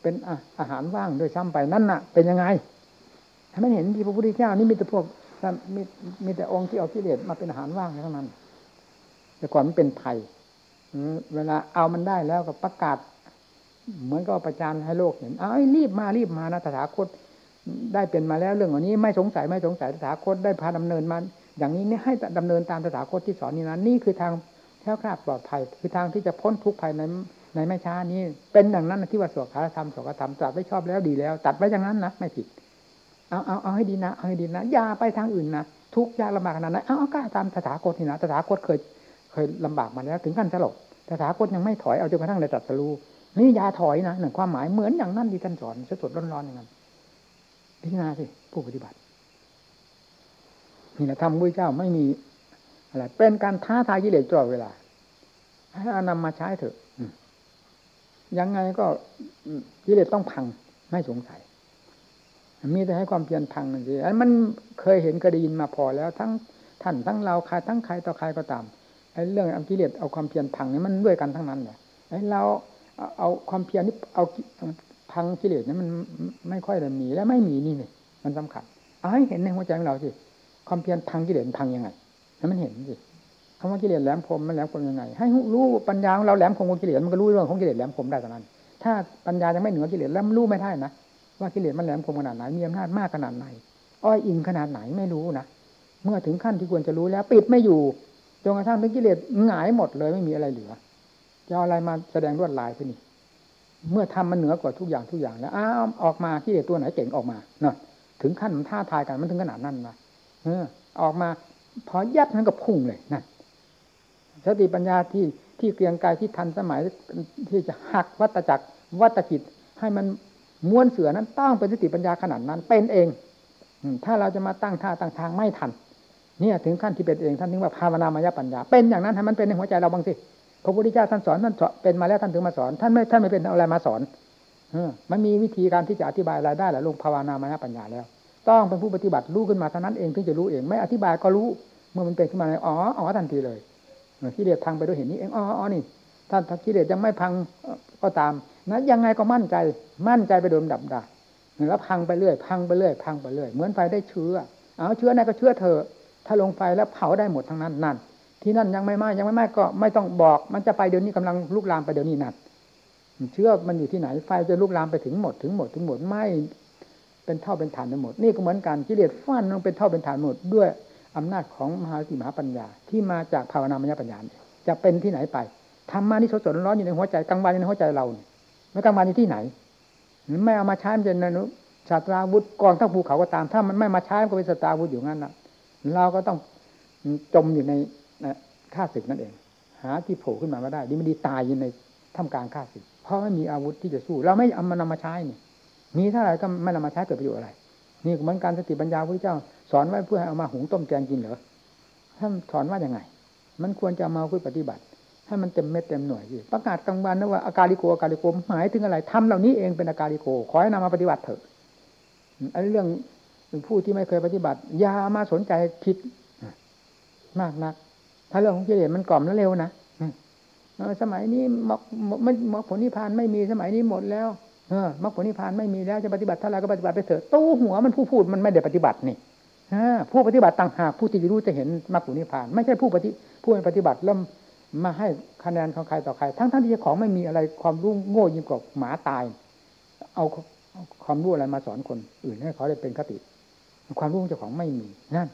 เป็นอาหารว่างโดยซ้ำไปนั่นน่ะ เป็นยังไงถ้าไม่เห็นที่พระพุทธเจ้านี่มีแต่พวกมีมีแต่องค์ที่เอากิเลสมาเป็นอาหารว่างเท่านั้น แต่ก่อนมันเป็นภัยเวลาเอามันได้แล้วก็ประกาศ เหมือนกับประจานให้โลกเห็นเอารีบมารีบมานะตถาคตได้เป็นมาแล้วเรื่องอันนี้ไม่สงสัยไม่สงสัยตถาคตได้พาดำเนินมาอย่างนี้นี่ให้ดำเนินตามตถาคตที่สอนนี้นะนี่คือทางแท้คลาดปลอดภัย คือทางที่จะพ้นทุกข์ภายใน ในไม่ช้านี้ เป็นอย่างนั้นที่ว่าสวดคาธรรมสวดธรรมตรัสไว้ชอบแล้วดีแล้ว ตัดไว้อย่างนั้นนะไม่ผิด เอาเอาเอาให้ดีนะเอาให้ดีนะอย่าไปทางอื่นนะทุกยากลำบากขนาดไหนเอาเอากล้าตามตถาคตนี่นะตถาคตเคยเคยลำบากมาแล้ว ถึงขั้นสลบตถาคตยังไม่ถอยเอาจนกระทั่งในตัดสรู้นี่ยาถอยนะหนึ่งความหมายเหมือนอย่างนั้นที่ท่านสอนสดๆร้อนๆอย่างนั้นพิจารณาสิผู้ปฏิบัตินี่แหละธรรมพุทธเจ้าไม่มีอะไรเป็นการท้าทายกิเลสตลอดเวลาให้เอานำมาใช้เถอะ ยังไงก็กิเลสต้องพังไม่สงสัย มีแต่ให้ความเพียรพังนั่นสิอันมันเคยเห็นเคยได้ยินมาพอแล้ว ทั้งท่านทั้งเราใครทั้งใครต่อใครก็ตามไอ้เรื่องเอากิเลสเอาความเพียรพังนี่มันด้วยกันทั้งนั้นเลยไอ้เราเอาความเพียรนี่เอาพังกิเลสนี่มันไม่ค่อยจะมีและไม่มีนี่เลยมันสำคัญเอาให้เห็นในหัวใจของเราสิความเพียรพังกิเลสพังยังไงให้มันเห็นสิ คำว่ากิเลสแหลมคมมันแหลมคมยังไง ให้รู้ปัญญาของเราแหลมคมของกิเลสมันก็รู้เรื่องของกิเลสแหลมคมได้เท่านั้น ถ้าปัญญายังไม่เหนือกิเลสแล้วรู้ไม่ได้นะว่ากิเลสมันแหลมคมขนาดไหนมีอำนาจมากขนาดไหน อ้อยอิงขนาดไหนไม่รู้นะเมื่อถึงขั้นที่ควรจะรู้แล้ว ปิดไม่อยู่จนกระทั่งถึงกิเลสหงายหมดเลยไม่มีอะไรเหลือจะเอาอะไรมาแสดงลวดลายที่นี่เมื่อทำมันเหนือกว่าทุกอย่างทุกอย่าง แล้วอ้าวออกมากิเลสตัวไหนเก่งออกมาเนาะถึงขั้นมันท้าทายกันมันถึงขนาดนั้นนะเออ ออกมาพอยับนั้นก็พุ่งเลยนั่น สติปัญญาที่ที่เกรียงกายที่ทันสมัยที่จะหักวัตจักรวัตจิต ให้มันม้วนเสือนั้นต้องเป็นสติปัญญาขนาดนั้น เป็นเองถ้าเราจะมาตั้งท่าตั้งทางไม่ทันเนี่ยถึงขั้นที่เป็นเองท่านถึงว่าภาวนามายปัญญา เป็นอย่างนั้นให้มันเป็นในหัวใจเราบ้างสิพระพุทธเจ้าท่านสอนท่านเป็นมาแล้วท่านถึงมาสอน ท่านไม่ท่านไม่เป็นอะไรมาสอนมันมีวิธีการที่จะอธิบายอะไรได้แหละลงภาวนามายปัญญาแล้ว ต้องเป็นผู้ปฏิบัติรู้ขึ้นมาเท่านั้นเองถึงจะรู้เอง ไม่อธิบายก็รู้เมื่อมันเป็นขึ้นมาในอ๋ออ๋อทันทีเลย กิเลสพังไปด้วยเห็นนี้เองอ๋ออ๋อนี่ท่ากิเลสยังไม่พังก็ตามนะยังไงก็มั่นใจมั่นใจไปโดยดับได้แล้วพังไปเรื่อยพังไปเรื่อยพังไปเรื่อยเหมือนไฟได้เชื้อเอาเชื้อไหนก็เชื้อเธอ ถ้าลงไฟแล้วเผาได้หมดทั้งนั้นนั่นที่นั่นยังไม่ไหม้ยังไม่ไหม้ก็ไม่ต้องบอกมันจะไปเดี๋ยวนี้กำลังลุกลามไปเดี๋ยวนี้นั่นเชื้อมันอยู่ที่ไหนไฟจะลุกลามไปถึงหมดถึงหมดถึงหมดไม่เป็นเท่าเป็นฐานไปหมด นี่ก็เหมือนกันกิเลสฟันลงเป็นเท่าเป็นฐานหมดด้วย อำนาจของมหาสติมหาปัญญา ที่มาจากภาวนามยปัญญาจะเป็นที่ไหนไปธรรมานี่สดๆร้อนอยู่ในหัวใจกลางวันอยู่ในหัวใจเราไม่กลางวันอยู่ที่ไหนไม่เอามาใช้มันจะนุชาตราวุธกองทั้งภูเขาก็ตาม ถ้ามันไม่มาใช้มันก็เป็นสตาวุธอยู่งั้นนะเราก็ต้องจมอยู่ในข้าศึกนั่นเอง หาที่โผล่ขึ้นมาไม่ได้ดีไม่ดีตายอยู่ในท่ามกลางข้าศึก เพราะไม่มีอาวุธที่จะสู้ เราไม่เอามานำมาใช้นี่มีเท่าไหร่ก็ไม่นำมาใช้เกิดประโยชน์อะไร นี่เหมือนการสติปัญญาพระเจ้า สอนไว้เพื่อให้เอามาหุงต้มแกงกินเหรอท่านสอนว่าอย่างไง มันควรจะมาคุยปฏิบัติ ให้มันเต็มเม็ดเต็มหน่วยสิประกาศกลางวันนะว่าอาการลิโกอาการลิโกหมายถึงอะไรทำเหล่านี้เองเป็นอาการลิโก ขอให้นำมาปฏิบัติเถอะอันเรื่องผู้ที่ไม่เคยปฏิบัติอย่ามาสนใจคิดมากนัก ถ้าเรื่องของกิเลสมันกล่อมแล้วเร็วนะสมัยนี้มรรคมรรคผลนิพพานไม่มีสมัยนี้หมดแล้วเออมรรคผลนิพพานไม่มีแล้วจะปฏิบัติเท่าไรก็ปฏิบัติไปเถอะตู้หัวมันผู้พูดมันไม่ได้ปฏิบัตินี่ ผู้ปฏิบัติต่างหากผู้ที่รู้จะเห็นมรรคผลนิพพาน ไม่ใช่ผู้ปฏิผู้ปฏิบัติแล้วมาให้คะแนนของใครต่อใคร ทั้งทั้งที่เจ้าของไม่มีอะไรความรู้โง่ยิ่งกว่าหมาตาย เอาความรู้อะไรมาสอนคนอื่นให้เขาได้เป็นคติ ความรู้เจ้าของไม่มีนั่น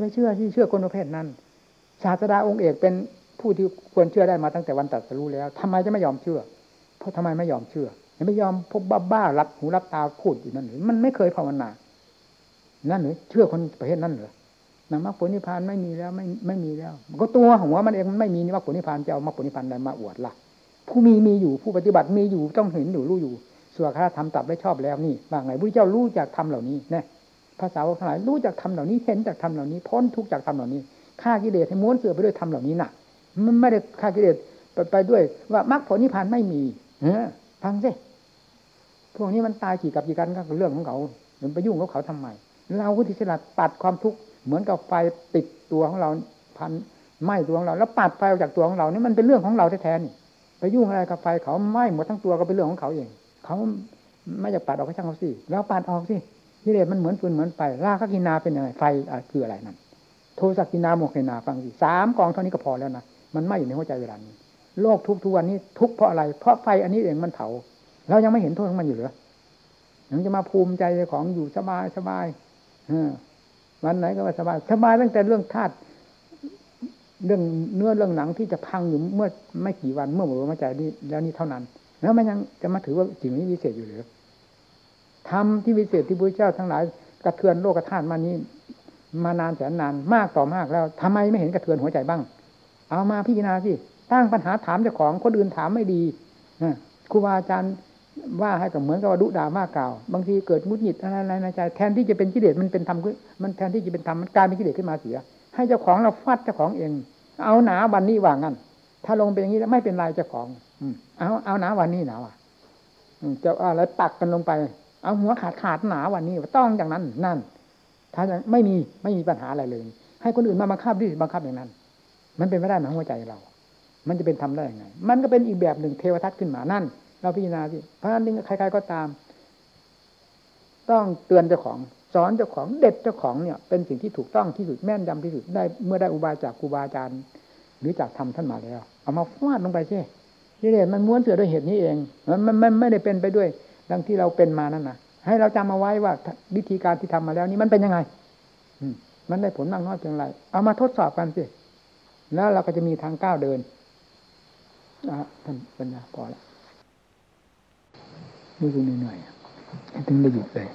ไม่เชื่อที่เชื่อคนประเภทนั้น ศาสดาองค์เอกเป็นผู้ที่ควรเชื่อได้มาตั้งแต่วันตัดสรู้แล้วทำไมจะไม่ยอมเชื่อ เพราะทำไมไม่ยอมเชื่อไม่ยอมพบบ้าบ้ารับหูรับตาพูดอยู่นั่นหรือมันไม่เคยภาวนา นั่นหรือเชื่อคนประเภทนั้นเหรอนามรรคผลนิพพานไม่มีแล้วไม่ไม่มีแล้วก็ตัวหัวมันเองมันไม่มีนิมรรคผลนิพพานจะเอามรรคผลนิพพานอะไรมาอวดล่ะ ผู้มีมีอยู่ผู้ปฏิบัติมีอยู่ต้องเห็นอยู่รู้อยู่ส่วนคาธรรมตับได้ชอบแล้วนี่ว่าไงพระเจ้ารู้จากธรรมเหล่านี้นี่ยภาษาวกทั้งหลายรู้จากธรรมเหล่านี้เห็นจากธรรมเหล่านี้พ้นทุกจากธรรมเหล่านี้ฆ่ากิเลสให้ม้วนเสือไปด้วยธรรมเหล่านี้น่ะ มันไม่ได้ฆ่ากิเลสไปไปด้วย ว่ามรรคผลนิพพานไม่มีเออฟังสิพวกนี้มันตายกี่กับกี่กันก็เรื่องของเขามันไปยุ่งกับเขาทำไม เราก็ที่ฉลาดปัดความทุกข์เหมือนกับไฟติดตัวของเราพันไหม้ตัวของเรา แล้วปัดไฟออกจากตัวของเรานี่มันเป็นเรื่องของเราแท้ๆนี่ไปยุ่งอะไรกับไฟเขาไหม้หมดทั้งตัวก็เป็นเรื่องของเขาเองเขาไม่อยากปัดออกก็ช่างเขาสิแล้วปัดออกสิกิเลสมันเหมือนฟืนเหมือนไฟราคัคคินาเป็นยังไงไฟคืออะไรนั่นโทสัคคินาโมหัคคินาฟังสิสามกองเท่านี้ก็พอแล้วนะมันไหม่อยู่ในหัวใจเวลานี้โลกทุกข์ทุกวันนี้ทุกข์เพราะอะไร เพราะไฟอันนี้เองมันเผา เรายังไม่เห็นโทษของมันอยู่หรือยังจะมาภูมิใจของอยู่สบายสบาย วันไหนก็ว่าสบายสบายตั้งแต่เรื่องธาตุเรื่องเนื้อเรื่องหนังที่จะพังอยู่เมื่อไม่กี่วันเมื่อหมดลมหายใจนี้แล้วนี่เท่านั้น แล้วมันยังจะมาถือว่าสิ่งนี้วิเศษอยู่หรือทำที่วิเศษที่พระเจ้าทั้งหลายกระเทือนโลกธาตุมานี้มานานแสนนานมากต่อมากแล้วทำไมไม่เห็นกระเทือนหัวใจบ้าง เอามาพิจารณาสิตั้งปัญหาถามเจ้าของคนอื่นถามไม่ดีครูบาอาจารย์ ว่าให้กับเหมือนกับว่าดุด่ามากกล่าว บางทีเกิดมุดหงิดอะไรในใจแทนที่จะเป็นกิเลสมันเป็นธรรมมันแทนที่จะเป็นธรรมมันกลายเป็นกิเลสขึ้นมาเสีย ให้เจ้าของเราฟาดเจ้าของเอง เอาหนาวันนี้ว่างั้น ถ้าลงเป็นอย่างนี้แล้วไม่เป็นไรเจ้าของ อืเอาเอาหนาวันนี้หนาว่ะจะอะไรปักกันลงไป เอาหัวขาดขาดหนาวันนี้ต้องอย่างนั้นนั่น ถ้าไม่มีไม่มีปัญหาอะไรเลย ให้คนอื่นมาบังคับดิบังคับอย่างนั้น มันเป็นไม่ได้หมายหัวใจเรา มันจะเป็นทำได้ยังไง มันก็เป็นอีกแบบหนึ่งเทวทัศน์ขึ้นมานั่น เราพิจารณาสิเพราะฉะนั้นใครๆก็ตาม ต้องเตือนเจ้าของ สอนเจ้าของเด็ดเจ้าของเนี่ย เป็นสิ่งที่ถูกต้องที่สุดแม่นยำที่สุดได้เมื่อได้อุบายจากครูบาอาจารย์หรือจากธรรมท่านมาแล้ว เอามาฟาดลงไปใช่นี่เลยมันม้วนเสือด้วยเหตุนี้เองมันมันไม่ได้เป็นไปด้วย ดังที่เราเป็นมานั่นนะให้เราจำมาไว้ว่าวิธีการที่ทำมาแล้วนี้มันเป็นยังไงมันได้ผลมากน้อยเพียงไรเอามาทดสอบกันสิแล้วเราก็จะมีทางก้าวเดินท่านปัญญาพอแล้ว รู้สึกหน่อยๆถึงได้หยุดเลย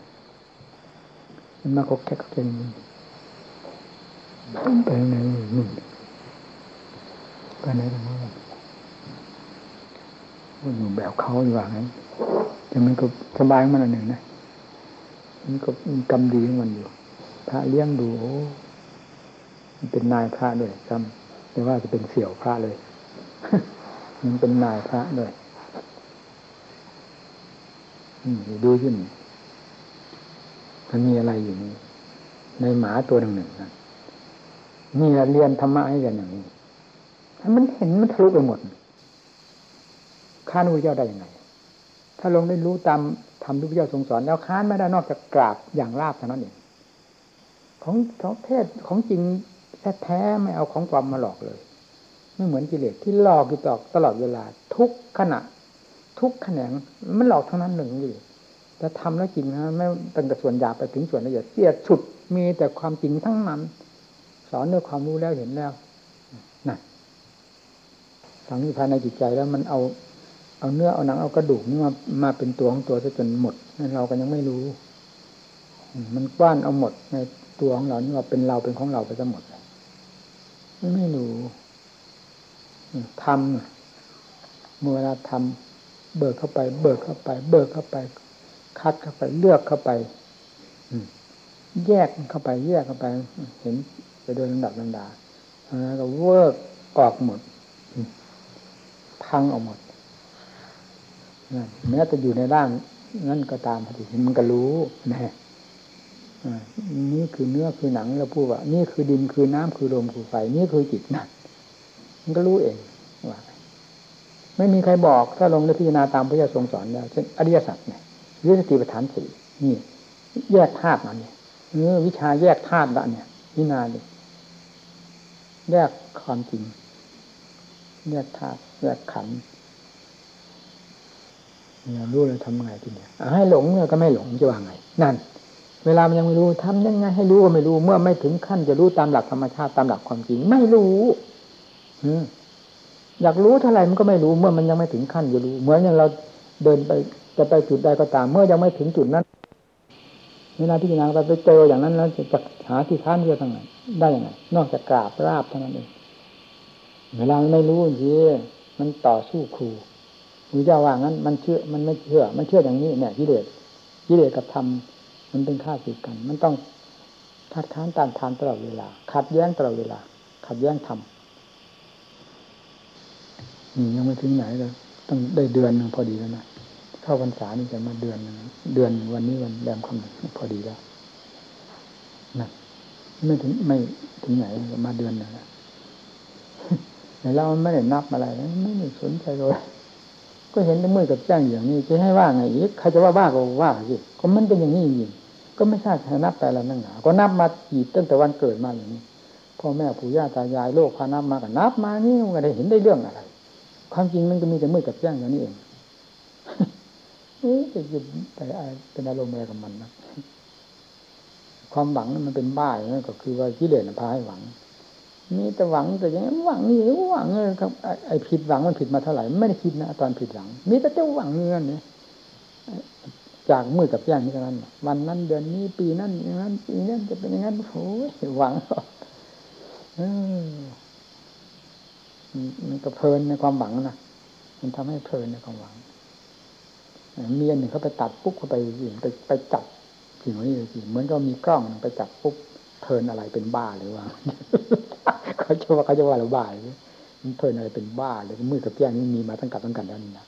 มันมาคกแค่ก็เป็นไปไหนนู่นไปไหนกันบ้างว่าอยู่แบบเขาอยู่ว่างั้นแต่มันก็สบายมันอันหนึ่งนะมันก็มีกรรมดีของมันอยู่พระเลี้ยงดูโอ้มันเป็นนายพระด้วยจำแต่ว่าจะเป็นเสี่ยวพระเลย มันเป็นนายพระด้วย ดูขึ้นมันมีอะไรอยู่นี่ในหมาตัวหนึ่งหนึ่งนะนี่เรียนธรรมะให้กันอย่างนี้มันเห็นมันทะลุไปหมดข้านุเจ้าได้ยังไง ถ้าลงได้รู้ตามทำที่พระเจ้าทรงสอนแล้วค้านไม่ได้นอกจากกราบอย่างราบเท่านั้นเองของของเทศของจริงแท้ๆไม่เอาของปลอมมาหลอกเลย ไม่เหมือนกิเลสที่หลอกอยู่ตอกตลอดเวลา ทุกขณะ ทุกแขนงมันหลอกทั้งนั้นหนึ่งอยู่แต่ทำแล้วจริงนะไม่ตั้งแต่ส่วนหยาบไปถึงส่วนละเอียดเสียสุดมีแต่ความจริงทั้งนั้น สอนด้วยความรู้แล้วเห็นแล้วนั่นฝังอยู่ภายในจิตใจแล้วมันเอาเอาเนื้อเอาหนังเอากระดูกนี่มามาเป็นตัวของตัวซะจนหมดนั่นเราก็ยังไม่รู้ มันกว้านเอาหมดในตัวของเรานี่ว่าเป็นเราเป็นของเราไปทั้งหมดเลยไม่รู้ทำเมื่อเวลาทำ เบิกเข้าไป เบิกเข้าไป เบิกเข้าไป คัดเข้าไป เลือกเข้าไปแยกเข้าไป แยกเข้าไป เห็นไปโดยลำดับลำดาแล้วก็เวิร์กออกหมดพังออกหมดแม้จะอยู่ในร่างนั่นก็ตามพอดีมันก็รู้นะนี่คือเนื้อคือหนังเราพูดว่า นี่คือดินคือน้ำคือลมคือไฟ นี่คือจิตนั่นมันก็รู้เอง ไม่มีใครบอกถ้าลงในพิจารณาตามพระเจ้าทรงสอนแล้วเช่นอริยสัจเนี่ยวิสติปัฏฐานสี่นี่ แยกธาตุมาเนี่ยเออวิชาแยกธาตุละเนี่ยนินารณาเลยแยกความจริง แยกธาตุแยกขันธ์เนี่ยรู้เลยทำไงทีเนี้ยให้หลงเนี่ยก็ไม่หลงจะว่าไง นั่น เวลามันยังไม่รู้ทำยังไงให้รู้ก็ไม่รู้ เมื่อไม่ถึงขั้นจะรู้ตามหลักธรรมชาติตามหลักความจริง ไม่รู้ อื อยากรู้เท่าไหร่มันก็ไม่รู้เมื่อมันยังไม่ถึงขั้นจะรู้ เหมือนอย่างเราเดินไปจะไปจุดใดก็ตาม เมื่อยังไม่ถึงจุดนั้นเวลาที่จารณาไปไปเจออย่างนั้นแล้วจะหาที่ค้านเพื่อทางไหนได้ยังไงนอกจากกราบราบเท่านั้นเองเวลาไม่รู้ทีมันต่อสู้ครูพระเจ้าว่างั้น มันเชื่อมันไม่เชื่อ มันเชื่ออย่างนี้เนี่ยกิเลสกิเลสกับธรรมมันเป็นข้าศึกกัน มันต้องทัดค้านตานทานตลอดเวลา ขัดแย้งตลอดเวลา ขัดแย้งธรรม ยังไม่ถึงไหนเลยต้องได้เดือนหนึ่งพอดีแล้วนะเข้าพรรษานี่จะมาเดือนนึงเดือนวันนี้วันแรมคำพอดีแล้วนะไม่ถึงไม่ถึงไหนมาเดือนนึงแล้วแต่เราไม่ได้นับอะไรไม่ได้สนใจเลยก็เห็นแต่มือกับแจ้งอย่างนี้จะให้ว่าไงอีกใครจะว่าบ้าก็ว่าสิก็มันเป็นอย่างนี้จริงก็ไม่ทราบจะนับไปแล้วนั่งหนาก็นับมากี่ตั้งแต่วันเกิดมาอย่างนี้พ่อแม่ปู่ย่าตายายโลกพานับมากับนับมานี่มันก็ได้เห็นได้เรื่องอะไร ความจริงมันก็มีแต่มือกับแจ้งอย่างนี้เองเอ๊ะจะหยุดไปเป็นอารมณ์อะไรกับมันนะความหวังมันเป็นบ้าอย่างนั้นก็คือว่ากิเลสพาให้หวัง มีแต่หวังแต่ยังหวังนี่หวังเลยครับไอ้ผิดหวังมันผิดมาเท่าไหร่ไม่ได้คิดนะตอนผิดหวัง มีแต่เจะหวังเงินเนี่ยจากมือกับย่างนี้เท่านั้น วันนั้นเดือนนี้ปีนั้นอย่างนั้นปีนั้นจะเป็นอย่างนั้นโอ้ยหวังเออ มันก็เพลินในความหวังนะมันทำให้เพลินในความหวังเมียหนึ่งเขาไปตัดปุ๊บเขาไปไปไปจับสิ่งนี้เลยสิเหมือนก็มีกล้องไปจับปุ๊บเพลินอะไรเป็นบ้าหรือว่าเขาจะว่าเขาจะว่าเราบ้าหรือมันเพลินอะไรเป็นบ้าเลยมือกับแก้งนี่มีมาตั้งกับตั้งกันแล้วนี่นะ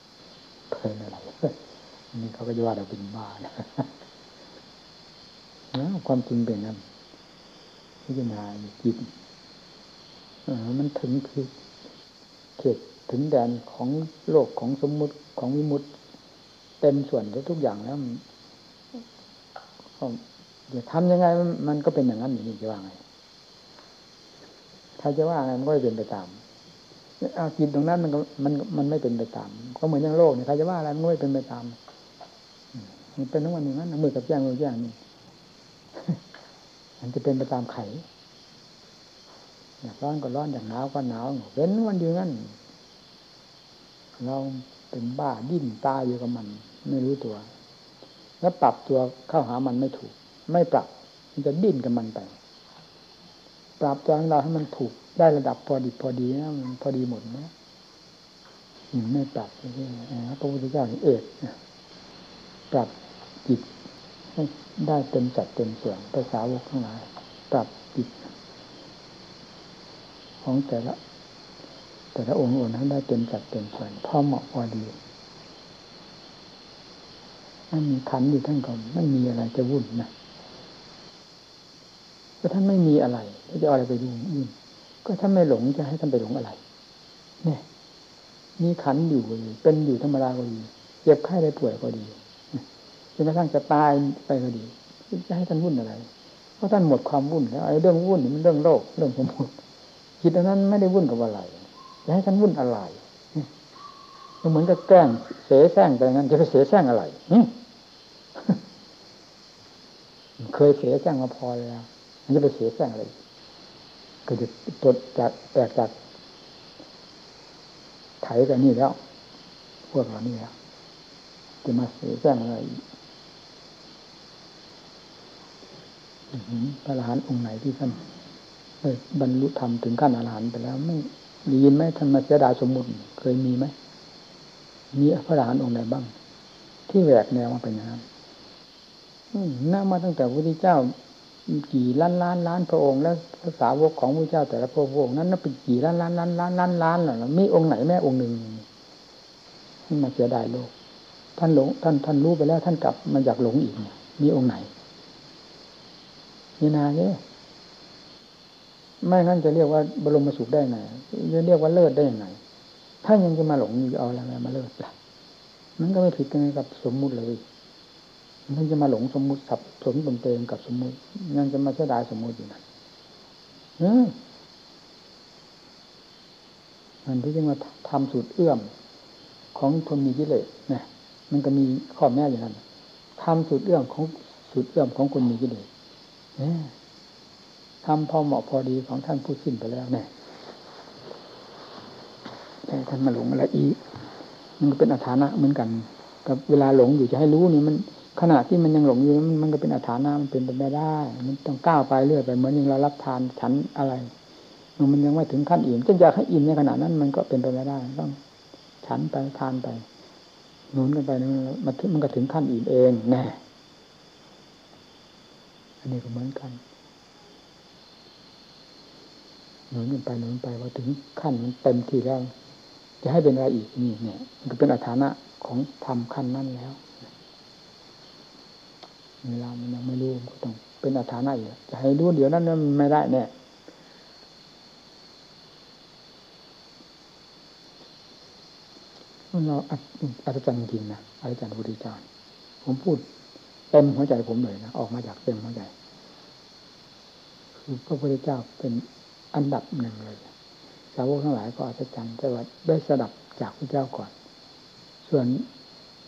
เพลินอะไรนี่เขาก็จะว่าเราเป็นบ้านะความจริงเป็นนั้นพิจารณาจิตมันถึงคือ เขตถึงแดนของโลกของสมมุติของวิมุตเต็มส่วนทุกอย่างแล้วเดี๋ยวทำยังไงมันก็เป็นอย่างนั้นอย่างนี้จะว่าไงใครจะว่าไงมันก็เป็นไปตามเอาจิตตรงนั้นมันก็มันมันไม่เป็นไปตาม ก็เหมือนอย่างโลกเนี่ยใครจะว่าอะไรมันไม่เป็นไปตามมันเป็นทั้งวันอย่างนั้นมือกับแย่งมือแย่งนี่มันจะเป็นไปตามไข่ อยากร้อนก็ร้อนอยากหนาวก็หนาวเว้นวันเดียวนั้นเราเป็นบ้าดิ้นตายอยู่กับมัน ไม่รู้ตัว แล้วปรับตัวเข้าหามันไม่ถูก ไม่ปรับ มันจะดิ้นกับมันไป ปรับตัวของเราให้มันถูกได้ระดับพอดีพอดีนะมันพอดีหมดนะไม่ปรับพระพุทธเจ้าเอกปรับจิตให้ได้เต็มจัดเต็มส่วนภาษาวกทั้งหลาย ปรับจิต ของแต่ละ แต่ละองค์องค์ให้ได้เต็มจัดเต็มส่วนพอเหมาะพอดีถ้ามีขันอยู่ท่านก็ไม่มีอะไรจะวุ่นนะก็ท่านไม่มีอะไรจะเอาอะไรไปดูอื่นก็ท่านไม่หลงจะให้ท่านไปหลงอะไร เนี่ย มีขันอยู่เป็นอยู่ธรรมดาก็ดีเจ็บไข้ได้ป่วยก็ดีจนกระทั่งจะตายไปก็ดีจะให้ท่านวุ่นอะไร เพราะท่านหมดความวุ่นแล้วไอ้เรื่องวุ่นมันเรื่องโลกเรื่องสมมติ จิตนั้นไม่ได้วุ่นกับอะไรจะให้ท่านวุ่นอะไรมันเหมือนกับแกล้งเสแสร้งไปงั้นจะไปเสแสร้งอะไรเคยเสแสร้งมาพอแล้วมันจะไปเสแสร้งอะไรก็จะตดจากแตกจากไถกันนี่แล้ว พวกเรานี่แล้วจะมาเสียแจ้งอะไรพระอรหันต์องค์ไหนที่ท่าน บรรลุธรรมถึงขั้นอรหันต์ไปแล้ว ไม่ได้ยินไหมท่านมาเสียดายสมมุติเคยมีไหมมีพระอรหันต์องค์ไหนบ้าง ที่แหวกแนวมาเป็นอย่างนั้นน่ามาตั้งแต่พระพุทธเจ้ากี่ล้านล้านล้านพระองค์แล้วภาษาวกของพระเจ้าแต่ละพระองค์นั้นนับเป็นกี่ล้านล้านล้านล้านล้านล้านหรอมีองค์ไหนแม่องค์หนึ่งมาเสียดายโลก ท่านหลงท่านท่านรู้ไปแล้ว ท่านกลับมาอยากหลงอีกมีองค์ไหนนี่นาเนี่ย ไม่งั้นจะเรียกว่าบรมสุขได้ไงจะเรียกว่าเลิศได้ยังไง ถ้ายังจะมาหลงจะเอาอะไรมาเลิศล่ะมันก็ไม่ผิดกันกับสมมุติเลยมันจะมาหลงสมมุติสับสนตนเตงกับสมมุติยังจะมาเสียดายสมมุติอยู่นั่นมันที่จะมาทำสูตรเอื้อม ของคนมีกิเลสนะมันก็มีข้อแม้อย่างนั้นทำสูตรเอื้อมของสูตรเอื้อมของคนมีกิเลสเนี่ย ทำพอเหมาะพอดีของท่านผู้สิ้นไปแล้วเนี่ยแต่ท่านมาหลงอะไรอีก มันก็เป็นอัฐานะเหมือนกัน กับเวลาหลงอยู่จะให้รู้นี่มันขณะที่มันยังหลงอยู่มันก็เป็นอัฐานะมันเป็นไปไม่ได้ มันต้องก้าวไปเรื่อยไปเหมือนอย่างเรารับทานฉันอะไรมันยังไม่ถึงขั้นอิ่มจนอยากให้อิ่มในขณะนั้น มันก็เป็นไปไม่ได้ ต้องฉันไปทานไปหนุนกันไปมันมันก็ถึงขั้นอิ่มเองแน่อันนี้ก็เหมือนกัน หนุนกันไปหนุนไปพอถึงขั้นมันเต็มที่แล้ว จะให้เป็นอะไรอีกนี่เนี่ย มันก็เป็นอัฐานะของธรรมขั้นนั้นแล้วเวลามันยังไม่รู้ก็ต้องเป็นอัฐานะอยู่จะให้รู้เดี๋ยวนั้นมันไม่ได้แน่เราอัศจรรย์จริงนะอัศจรรย์พุทธเจ้าผมพูดเต็มหัวใจผมเลยนะออกมาจากเต็มหัวใจคือพระพุทธเจ้าเป็น อันดับหนึ่งเลย สาวกทั้งหลายก็อัศจรรย์แต่ว่าได้สดับจากพระเจ้าก่อน ส่วน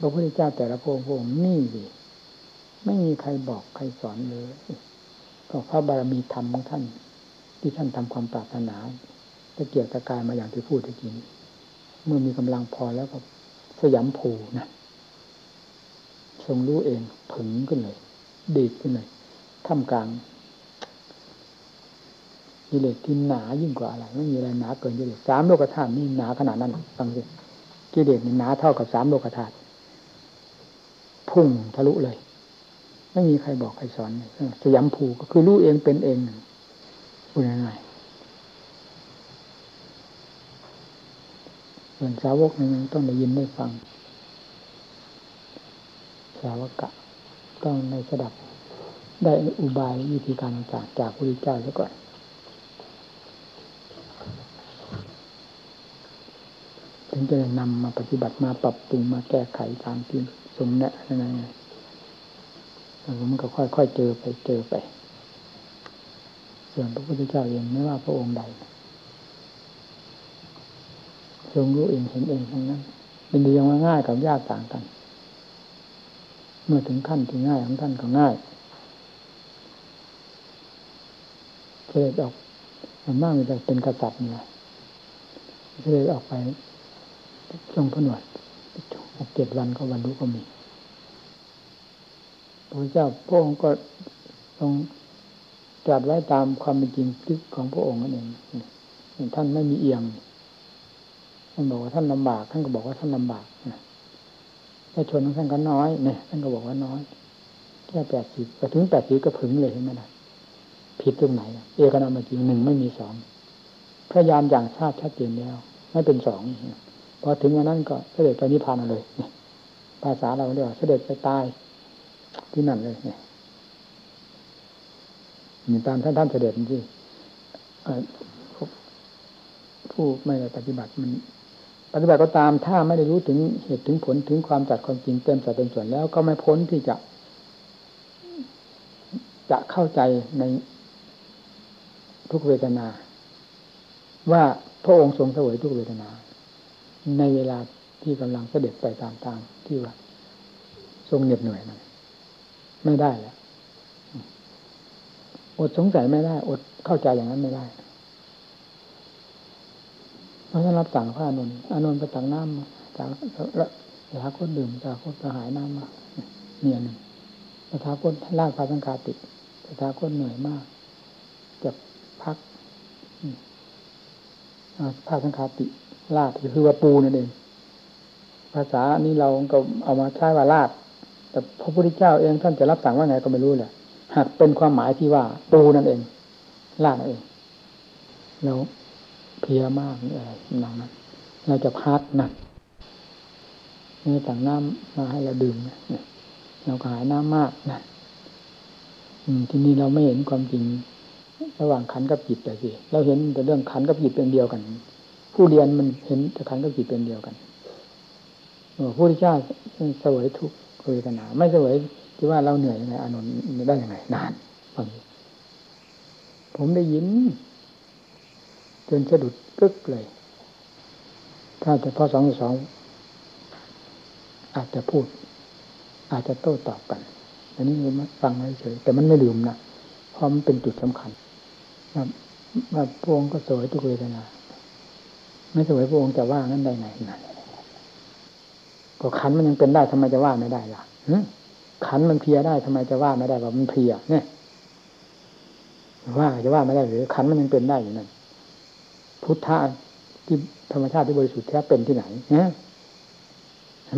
พระพุทธเจ้าแต่ละพระองค์นี่สิไม่มีใครบอกใครสอนเลยก็พระบารมีธรรมของท่าน ที่ท่านทำความปรารถนาตะเกียกตะกายมาอย่างที่พูดตะกี้เมื่อมีกำลังพอแล้วก็สยามภูนะทรงรู้เองผึ่งขึ้นเลย ดีดขึ้นเลยท่ามกลาง กิเลสที่หนายิ่งกว่าอะไรไม่มีอะไรหนาเกินกิเลสสามโลกธาตุนี่หนาขนาดนั้นฟังสิกิเลสนี่หนาเท่ากับสามโลกธาตุพุ่งทะลุเลย ไม่มีใครบอกใครสอนสยามภูก็คือรู้เองเป็นเองพูดง่ายๆส่วนสาวกนึงต้องได้ยินได้ฟัง สาวกะต้องในสดับได้อุบายวิธีการต่างจากพระพุทธเจ้าซะก่อน ถึงจะนำมาปฏิบัติมาปรับปรุงมาแก้ไขตามที่สมแนะอะไรมันก็ค่อยๆเจอไปเจอไป ส่วนพระพุทธเจ้าเองไม่ว่าพระองค์ใดทรงรู้เองเห็นเองทั้งนั้นเป็นเดียังง่ายกับยากต่างกัน เมื่อถึงขั้นที่ง่ายของท่านก็ง่ายเสด็จออกมันมากมันจะเป็นกษัตริย์เนี่ยเสด็จออกไป ช่วงพนวดหกเจ็ดวันก็วันรู้ก็มีพระเจ้าพระองค์ก็ทรงตรัสไว้ตามความเป็นจริงของพระองค์นั่นเองท่านไม่มีเอียงท่านบอกว่าท่านลำบาก ท่านก็บอกว่าท่านลำบากถ้าชนของท่านก็น้อยเนี่ยท่านก็บอกว่าน้อยแค่แปดสิบไปถึงแปดสิบก็ผึ่งเลยเห็นไหมนะผิดตรงไหน เอกนามาจริงหนึ่งไม่มีสองพระยานอย่างทราบชัดเจนแล้ว ไม่เป็นสอง พอถึงวันนั้นก็เสด็จไปนิพพานเลยภาษาเราเรียกว่าเสด็จไปตายที่นั่นเลยเนี่ยมีตามท่านท่านเสด็จที่ผู้ไม่ได้ปฏิบัติมัน ปฏิบัติก็ตามถ้าไม่ได้รู้ถึงเหตุถึงผลถึงความจัดความจริงเต็มสัดเต็มส่วนแล้วก็ไม่พ้นที่จะ จะเข้าใจในทุกเวทนา ว่าพระองค์ทรงเสวยทุกเวทนา ในเวลาที่กำลังเสด็จไปตามทางที่ว่าทรงเหน็ดเหนื่อยนั้นไม่ได้แล้วอดสงสัยไม่ได้ อดเข้าใจอย่างนั้นไม่ได้เพราะฉะนั้นรับสั่งพระอนุนอนุนไปตักน้ำจากแล้วถาคนดื่มจากคนกระหายน้ำมาเนี่ยหนึ่งถาคนลากพาสังคาติถาคนเหนื่อยมากจะพักพาสังคาติ ลาดคือว่าปูนั่นเอง ภาษานี้เราก็เอามาใช้ว่าลาด แต่พระพุทธเจ้าเองท่านจะรับสั่งว่าไงก็ไม่รู้แหละหากเป็นความหมายที่ว่าปูนั่นเอง ลาดนั่นเองแล้วเพียมากอะไรนังนั้นเราจะพักนักนี่ต่างน้ำมาให้เราดื่มเนี่ยเราก็หายน้ำมากนะที่นี้เราไม่เห็นความจริง ระหว่างขันกับจิตแต่สิเราเห็นแต่เรื่องขันกับจิตเป็นเดียวกัน ผู้เรียนมันเห็นแต่ขันกับจิตเป็นเดียวกันผู้ที่เจ้าเสวยทุกเวทนา ไม่เสวยที่ว่าเราเหนื่อยยังไงอานนท์ได้ยังไงนานฟังผมได้ยินจนสะดุดกึกเลย ถ้าแต่พอสองสองอาจจะพูด อาจจะโต้ตอบกันอันนี้มันฟังเฉยแต่มันไม่ลืมนะเพราะมันเป็นจุดสำคัญว่าว่าพระองก็สวยทุกเวทนา ไม่สวยพระองค์จะว่างั้นได้ไงนั่นก็ขันมันยังเป็นได้ทำไมจะว่าไม่ได้ล่ะขันมันเพียได้ทำไมจะว่าไม่ได้ว่ามันเพียเนี่ยว่าจะว่าไม่ได้หรือขันมันยังเป็นได้อยู่นั่นพุทธะที่ธรรมชาติที่บริสุทธิ์แท้เป็นที่ไหนเนี่ย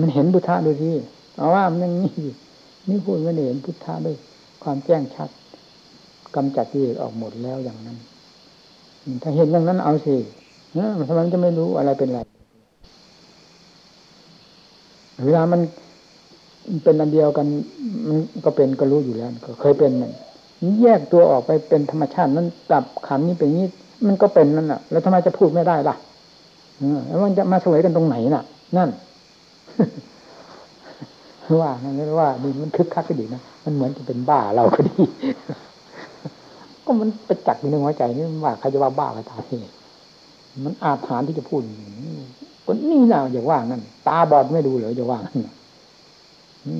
มันเห็นพุทธะดูที่เอาว่ามันยังนี่นี่พูดไม่เห็นพุทธะด้วยความแจ้งชัดกำจัดที่ออกหมดแล้วอย่างนั้น ถ้าเห็นอย่างนั้นเอาสิ ทำไมจะไม่รู้อะไรเป็นอะไรเวลามันเป็นอันเดียวกันมันก็เป็นก็รู้อยู่แล้วก็เคยเป็นมันแยกตัวออกไปเป็นธรรมชาตินั้นจับขันนี้เป็นนี้มันก็เป็นนั่นแหละแล้วทำไมจะพูดไม่ได้ล่ะแล้วมันจะมาสวยกันตรงไหนน่ะ นั่นว่านั่นว่าดีมันคึกคักก็ดีนะมันเหมือนจะเป็นบ้าเราก็ดี ก็มันไปจักอยู่ในหัวใจนี่ว่าใครจะว่าบ้าใครตาย มันอาถรรพ์ที่จะพูดก็นี่นะอย่าว่านั่นตาบอดไม่ดูเหรออย่าว่านั่น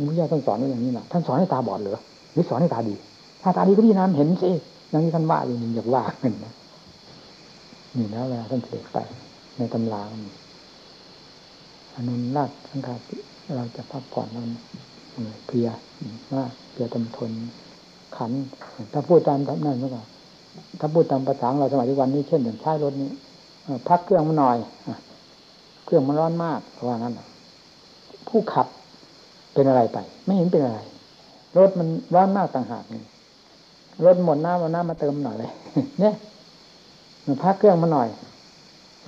มุขยาท่านสอนไว้อย่างนี้นะท่านสอนให้ตาบอดเหรอหรือสอนให้ตาดี ถ้าตาดีก็พี่น้ำเห็นสิอย่างที่ท่านว่าอย่างนี้อย่าว่ากันนะนี่นะเวลาท่านเสด็จไปในตำราอนุนราชสังฆาติเราจะพักผ่อนมันเพียว่าเพียตำทนขัน ถ้าพูดตามนั่นเมื่อก่อนถ้าพูดตามภาษาเราสมัยทุกวันนี้เช่นอย่างใช้รถนี้ พักเครื่องมันหน่อยเครื่องมันร้อนมากเพราะว่างั้นผู้ขับเป็นอะไรไป ไม่เห็นเป็นอะไร รถมันร้อนมากต่างหากนี่รถหมดน้ำเอาน้ำมาเติมหน่อยเลย เนี่ยมันพักเครื่องมาหน่อย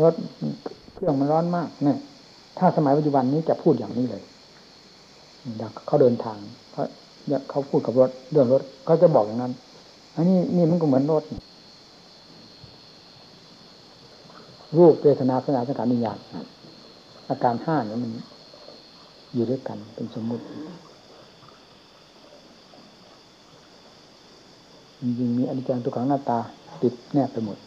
รถเครื่องมันร้อนมากเนี่ย ถ้าสมัยปัจจุบันนี้จะพูดอย่างนี้เลยเขาเดินทางเขาเขาพูดกับรถเรื่องรถเขาจะบอกอย่างนั้น อันนี้นี่มันก็เหมือนรถ รูปเวทนาสัญญาสังขารวิญญาณอาการห้าเนี่ยมันอยู่ด้วยกันเป็นสมมุติจริงมีอนิจจังทุกขังหน้าตา ติดแนบไปหมด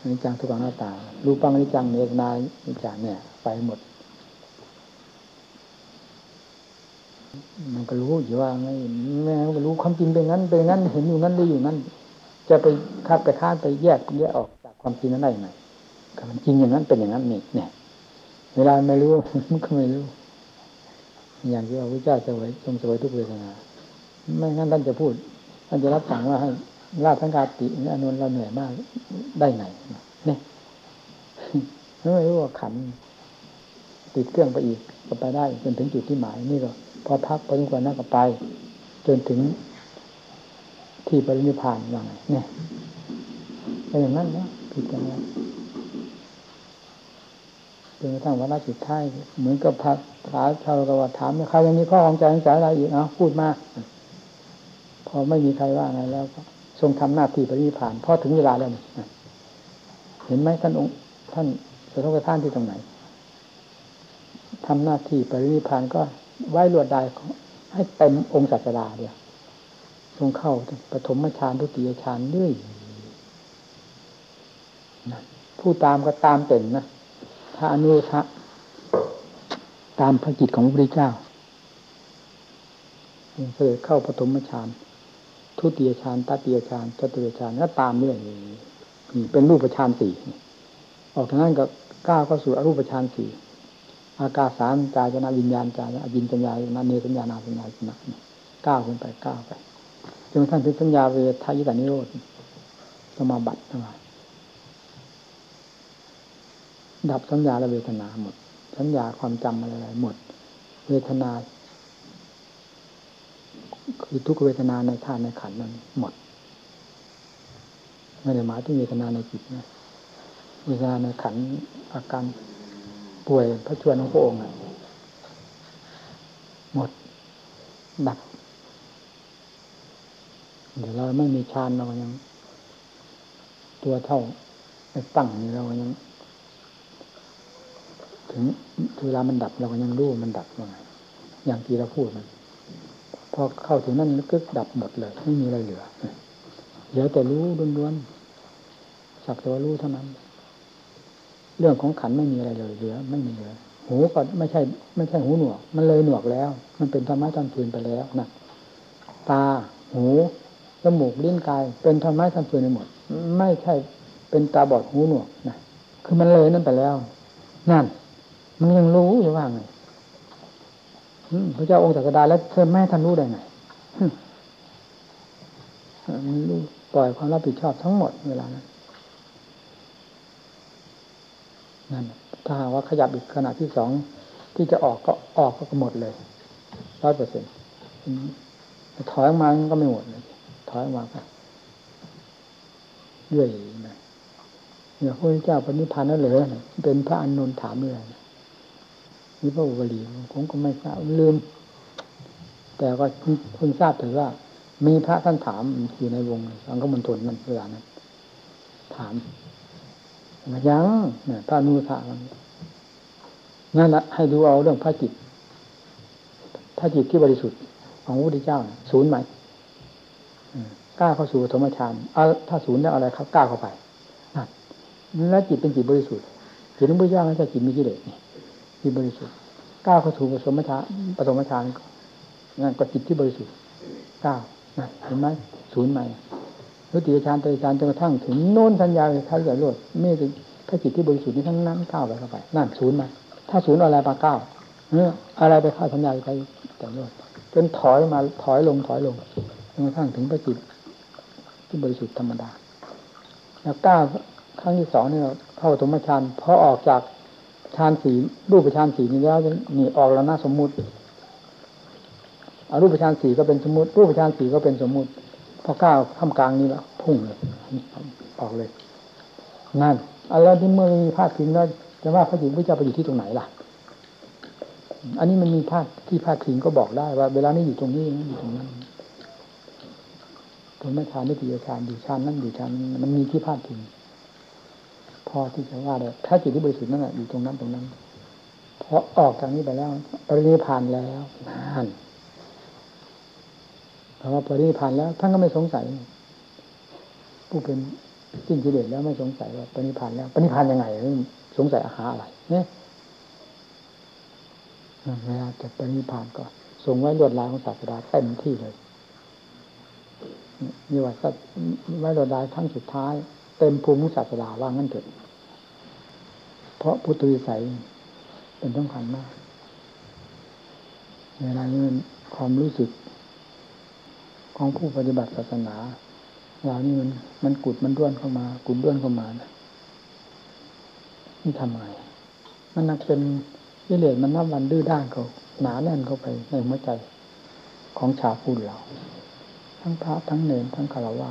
อนิจจังทุกขังหน้าตา รูปังอนิจจังเนตนาอนิจจังเนี่ย ไปหมด มันก็รู้อยู่ว่าไงแม่ก็รู้ความจริงเป็นงั้นเป็นงั้นเห็นอยู่งั้นได้อยู่งั้น จะไปคาดไปคาดไปแยกแยกออกจาก ความจริงนั้นได้ไหมมันจริงอย่างนั้นเป็นอย่างนั้นนี่เนี่ย เวลาไม่รู้มันก็ไม่รู้ อย่างที่พระพุทธเจ้าสวยทรงสวยทุกเวทนาไม่งั้นท่านจะพูดท่านจะรับสั่งว่าให้ลาสังกาติอนุนเราเหนื่อยมากได้ไงเนี่ยไม่รู้ว่าขันติดเครื่องไปอีกก็ไปได้จนถึงจุดที่หมายนี่ก็ พอพักพอสมควรนั่งก็ไป จนถึงที่ปรินิพานว่าไงเนี่ยเป็นอย่างนั้นนะ ผิดกันแล้จนกระทั่งวันละสุดท้ายเหมือนกับพระถาชาวกวาถามใครยังมีข้อของใจของใจอะไรอีกเอาพูดมาก พอไม่มีใครว่าไงแล้วก็ทรงทำหน้าที่ปรินิพานพอถึงเวลาแล้วเห็นไหมท่านองค์ท่านจะต้องกระท่านที่ตรงไหนทำหน้าที่ปรินิพานก็ไหว้ลวดได้ให้เต็มองค์ศาสดาเดียวทรงเข้าปฐมฌานทุติยฌานเรื่อย ผู้ตามก็ตามเต็มนะถ้าอนุทะตามพระกิจของพระพุทธเจ้าเสด็จเข้าปฐมฌานทุติยฌานตติยฌานจตุยฌานก็ตามเรื่อยนี่เป็นรูปฌานสี่ออกทางนั้นก็ก้าวเข้าสู่อรูปฌานสี่อากาสารจายนะวิญญาณจายนะวิญญาณนาเนสัญญานาสัญญาสนะก้าวขึ้นไปก้าวไปจนท่านถึงสัญญาเวทายตานิโรธสมาบัติทั้งหลาย ดับสัญญาและเวทนาหมด สัญญาความจำอะไรหมด เวทนา คือทุกเวทนาในธาตุในขันนั้นหมดไม่ได้หมายถึงเวทนาในจิตนะเวทนาในขันอาการป่วยพระชวนของพระองค์หมดดับเดี๋ยวเราไม่มีฌานเรายัง ตัวเท่าไปตั้งนี่เรายัง ถึงเวลามันดับเราก็ยังรู้มันดับยังไงอย่างที่เราพูดมันพอเข้าถึงนั่นก็ดับหมดเลยไม่มีอะไรเหลือเหลือแต่รู้ล้วนๆสักแต่ว่ารู้เท่านั้น เรื่องของขันไม่มีอะไรเลยเหลือ ไม่มีเลยหูก็ไม่ใช่ ไม่ใช่หูหนวก มันเลยหนวกแล้ว มันเป็นธรรมะจำพืนไปแล้วนะตาหูจมูกลิ้นกาย เป็นธรรมะจำพืนไปหมด ไม่ใช่เป็นตาบอดหูหนวกนะคือมันเลยนั่นไปแล้ว นั่น มันยังรู้อยู่ว่าไงพระเจ้าองค์จักดาแล้วเธอแม่ท่านรู้ได้ไงมันรู้ปล่อยความรับผิดชอบทั้งหมดเวลานั้นนั่นถ้าหากว่าขยับอีกขณะที่สองที่จะออกก็ออกก็หมดเลยร้อยเปอร์เซ็นต์ถอยออกมาก็ไม่หมดเลยถอยออกมาไปเรื่อยนะเนี่ยพระเจ้าปณิพันธ์นั่นเลยเป็นพระอนุนถามเลยนี่พ ระอุบลีผมก็ไม่ทราบลืม แต่ก็คุณทราบถือว่า มีพระท่านถามอยู่ในวงสังฆมณฑลนั่นเวลานั้นถามยังเนี่ยพระนุสานั่นแหละให้ดูเอาเรื่องพระจิตพระจิตที่บริสุทธิ์ของพระพุทธเจ้าศูนย์ไหมกล้าเข้าสู่ธรรมฌานถ้าศูนย์ได้อะไรครับกล้าเข้าไปนั่นแล้วจิตเป็นจิตบริสุทธิ์จิตของพระเจ้าไม่ใช่จิตมีกิเลสนี่ จิตบริสุทธิ์กล้าเข้าสู่ปฐมฌานปฐมฌานนั่นก็จิตที่บริสุทธิ์กล้าเห็นไหมศูนย์ไหมทุติยฌานตติฌานจนกระทั่งถึงโน้นสัญญาเลยท้ายใหญ่โลดไม่ถึงพระจิตที่บริสุทธิ์นี้ทั้งนั้นก้าวไปเข้าไป นั่นศูนย์มาถ้าศูนย์อะไรมาก้าวเนื้ออะไรไปเข้าสัญญาไปแต่โลดจนถอยมาถอยลงถอยลงจนกระทั่งถึงพระจิตที่บริสุทธิ์ธรรมดาแล้วก้าวครั้งที่สองนี่เราเข้าธรรมฌานพอออกจาก ฌานสีรูปฌานสีนี้แล้วนี่ออกแล้วนะสมมุติอรูปฌานสีก็เป็นสมมติ รูปฌานสีก็เป็นสมมุติ พอก้าวทำกลางนี้แล้วพุ่งเลยออกเลยนั่นอะไรที่เมื่อมีภาคทิ้งแล้วจะว่าพระหญิงพระเจ้าไปอยู่ที่ตรงไหนล่ะ อันนี้มันมีภาคที่ภาคทิ้งก็บอกได้ว่า เวลานี้อยู่ตรงนี้อยู่ตรงนั้นตรงนักฌานนิติยฌานอยู่ฌานนั่นอยู่ฌานมันมีที่ภาคทิ้ง พอที่จะว่าได้ถ้าจิตที่บริสุทธิ์นั่นแหละอยู่ตรงนั้นตรงนั้นพอออกจากนี้ไปแล้วปรินิพานแล้วนั่นพอปรินิพานแล้วท่านก็ไม่สงสัยผู้เป็นสิ้นกิเลสแล้วไม่สงสัยว่าปรินิพานแล้วปรินิพานยังไงสงสัยอาหาอะไรเนี่ยเวลาจะปรินิพานก็ส่งไว้ลวดลายของศาสดาเต็มที่เลยนี่ว่าก็ไว้ลวดลายทั้งสุดท้าย เต็มภูมิศาสดาว่างั้นเถิดเพราะพุทธวิสัยเป็นสำคัญมากเวลานี้ความรู้สึก ของผู้ปฏิบัติศาสนาเรานี่มันมันกุดมันด้วนเข้ามา กุดด้วนเข้ามานะนี่ทำไงมันนักเป็นวิเลศมันนับวันดื้อด้านเขาหนาแน่นเข้าไปในหัวใจของชาวพุทธเรา ทั้งพระทั้งเนรทั้งคารวะ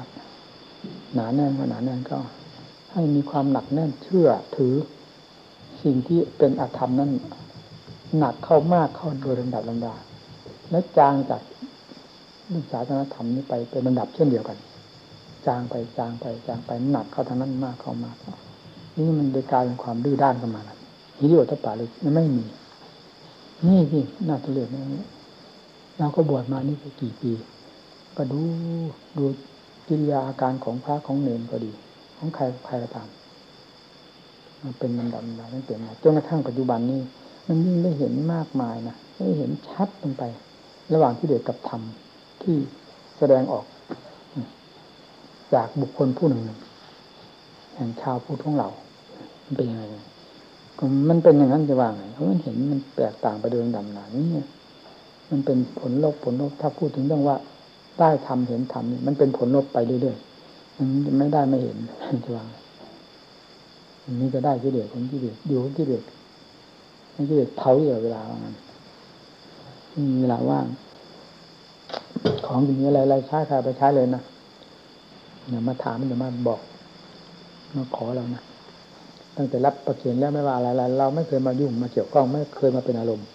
หนาแน่นก็หนาแน่นก็ ให้มีความหนักแน่นเชื่อถือ สิ่งที่เป็นอธรรมนั้นหนักเข้ามากเข้าโดยลำดับลำดาและจางจากเรื่องศาสนธรรมนี้ไปเป็นลำดับเช่นเดียวกัน จางไปจางไปจางไปหนักเข้าทางนั้นมากเข้ามากนี่มันได้กลายเป็นความดื้อด้านขึ้นมาแล้วฮิริโอตปาเลยมันไม่มีนี่ที่น่าทุเรศนะเราก็บวชมานี่ไปกี่ปี ก็ดูดู กิริยาอาการของพระของเนรก็ดี ของใครใครก็ตามมันเป็นลำดับลำดับตั้งแต่มาจนกระทั่งปัจจุบันนี้มันยิ่งได้เห็นมากมายนะได้เห็นชัดลงไป ระหว่างที่เด็กกับธรรมที่แสดงออก จากบุคคลผู้หนึ่งแห่งชาวพุทธของเรามันเป็นยังไงมันเป็นอย่างนั้นจะว่าไงเพราะมันเห็นมันแตกต่างไปโดยลำดับนานี่มันเป็นผลลบผลลบถ้าพูดถึงเรื่องว่า ได้ทำเห็นทำนี่มันเป็นผลลบไปเรื่อยๆมันไม่ได้ไม่เห็นจะว่ามันนี่จะได้กิเลสของกิเลสอยู่ของกิเลสให้กิเลสเผาอยู่เวลาว่างั้นมีเวลาว่าง ของอย่างนี้อะไรอะไรใช้ใครไปใช้เลยนะอย่ามาถามอย่ามาบอกมาขอเรานะตั้งแต่รับประเคนแล้วไม่ว่าอะไรเราไม่เคยมายุ่งมาเกี่ยวข้องไม่เคยมาเป็นอารมณ์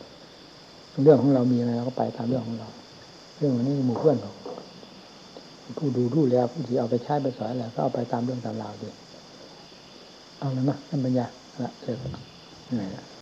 เรื่องของเรามีอะไรเราก็ไปตามเรื่องของเรา เรื่องนี้หมู่เพื่อนเรา ผู้ดูรู้แล้วผู้ที่เอาไปใช้ไปสอนอะไรก็เอาไปตามเรื่องตามราวดีเอาแล้วนะท่านปัญญาละเสร็จเหนื่อยละ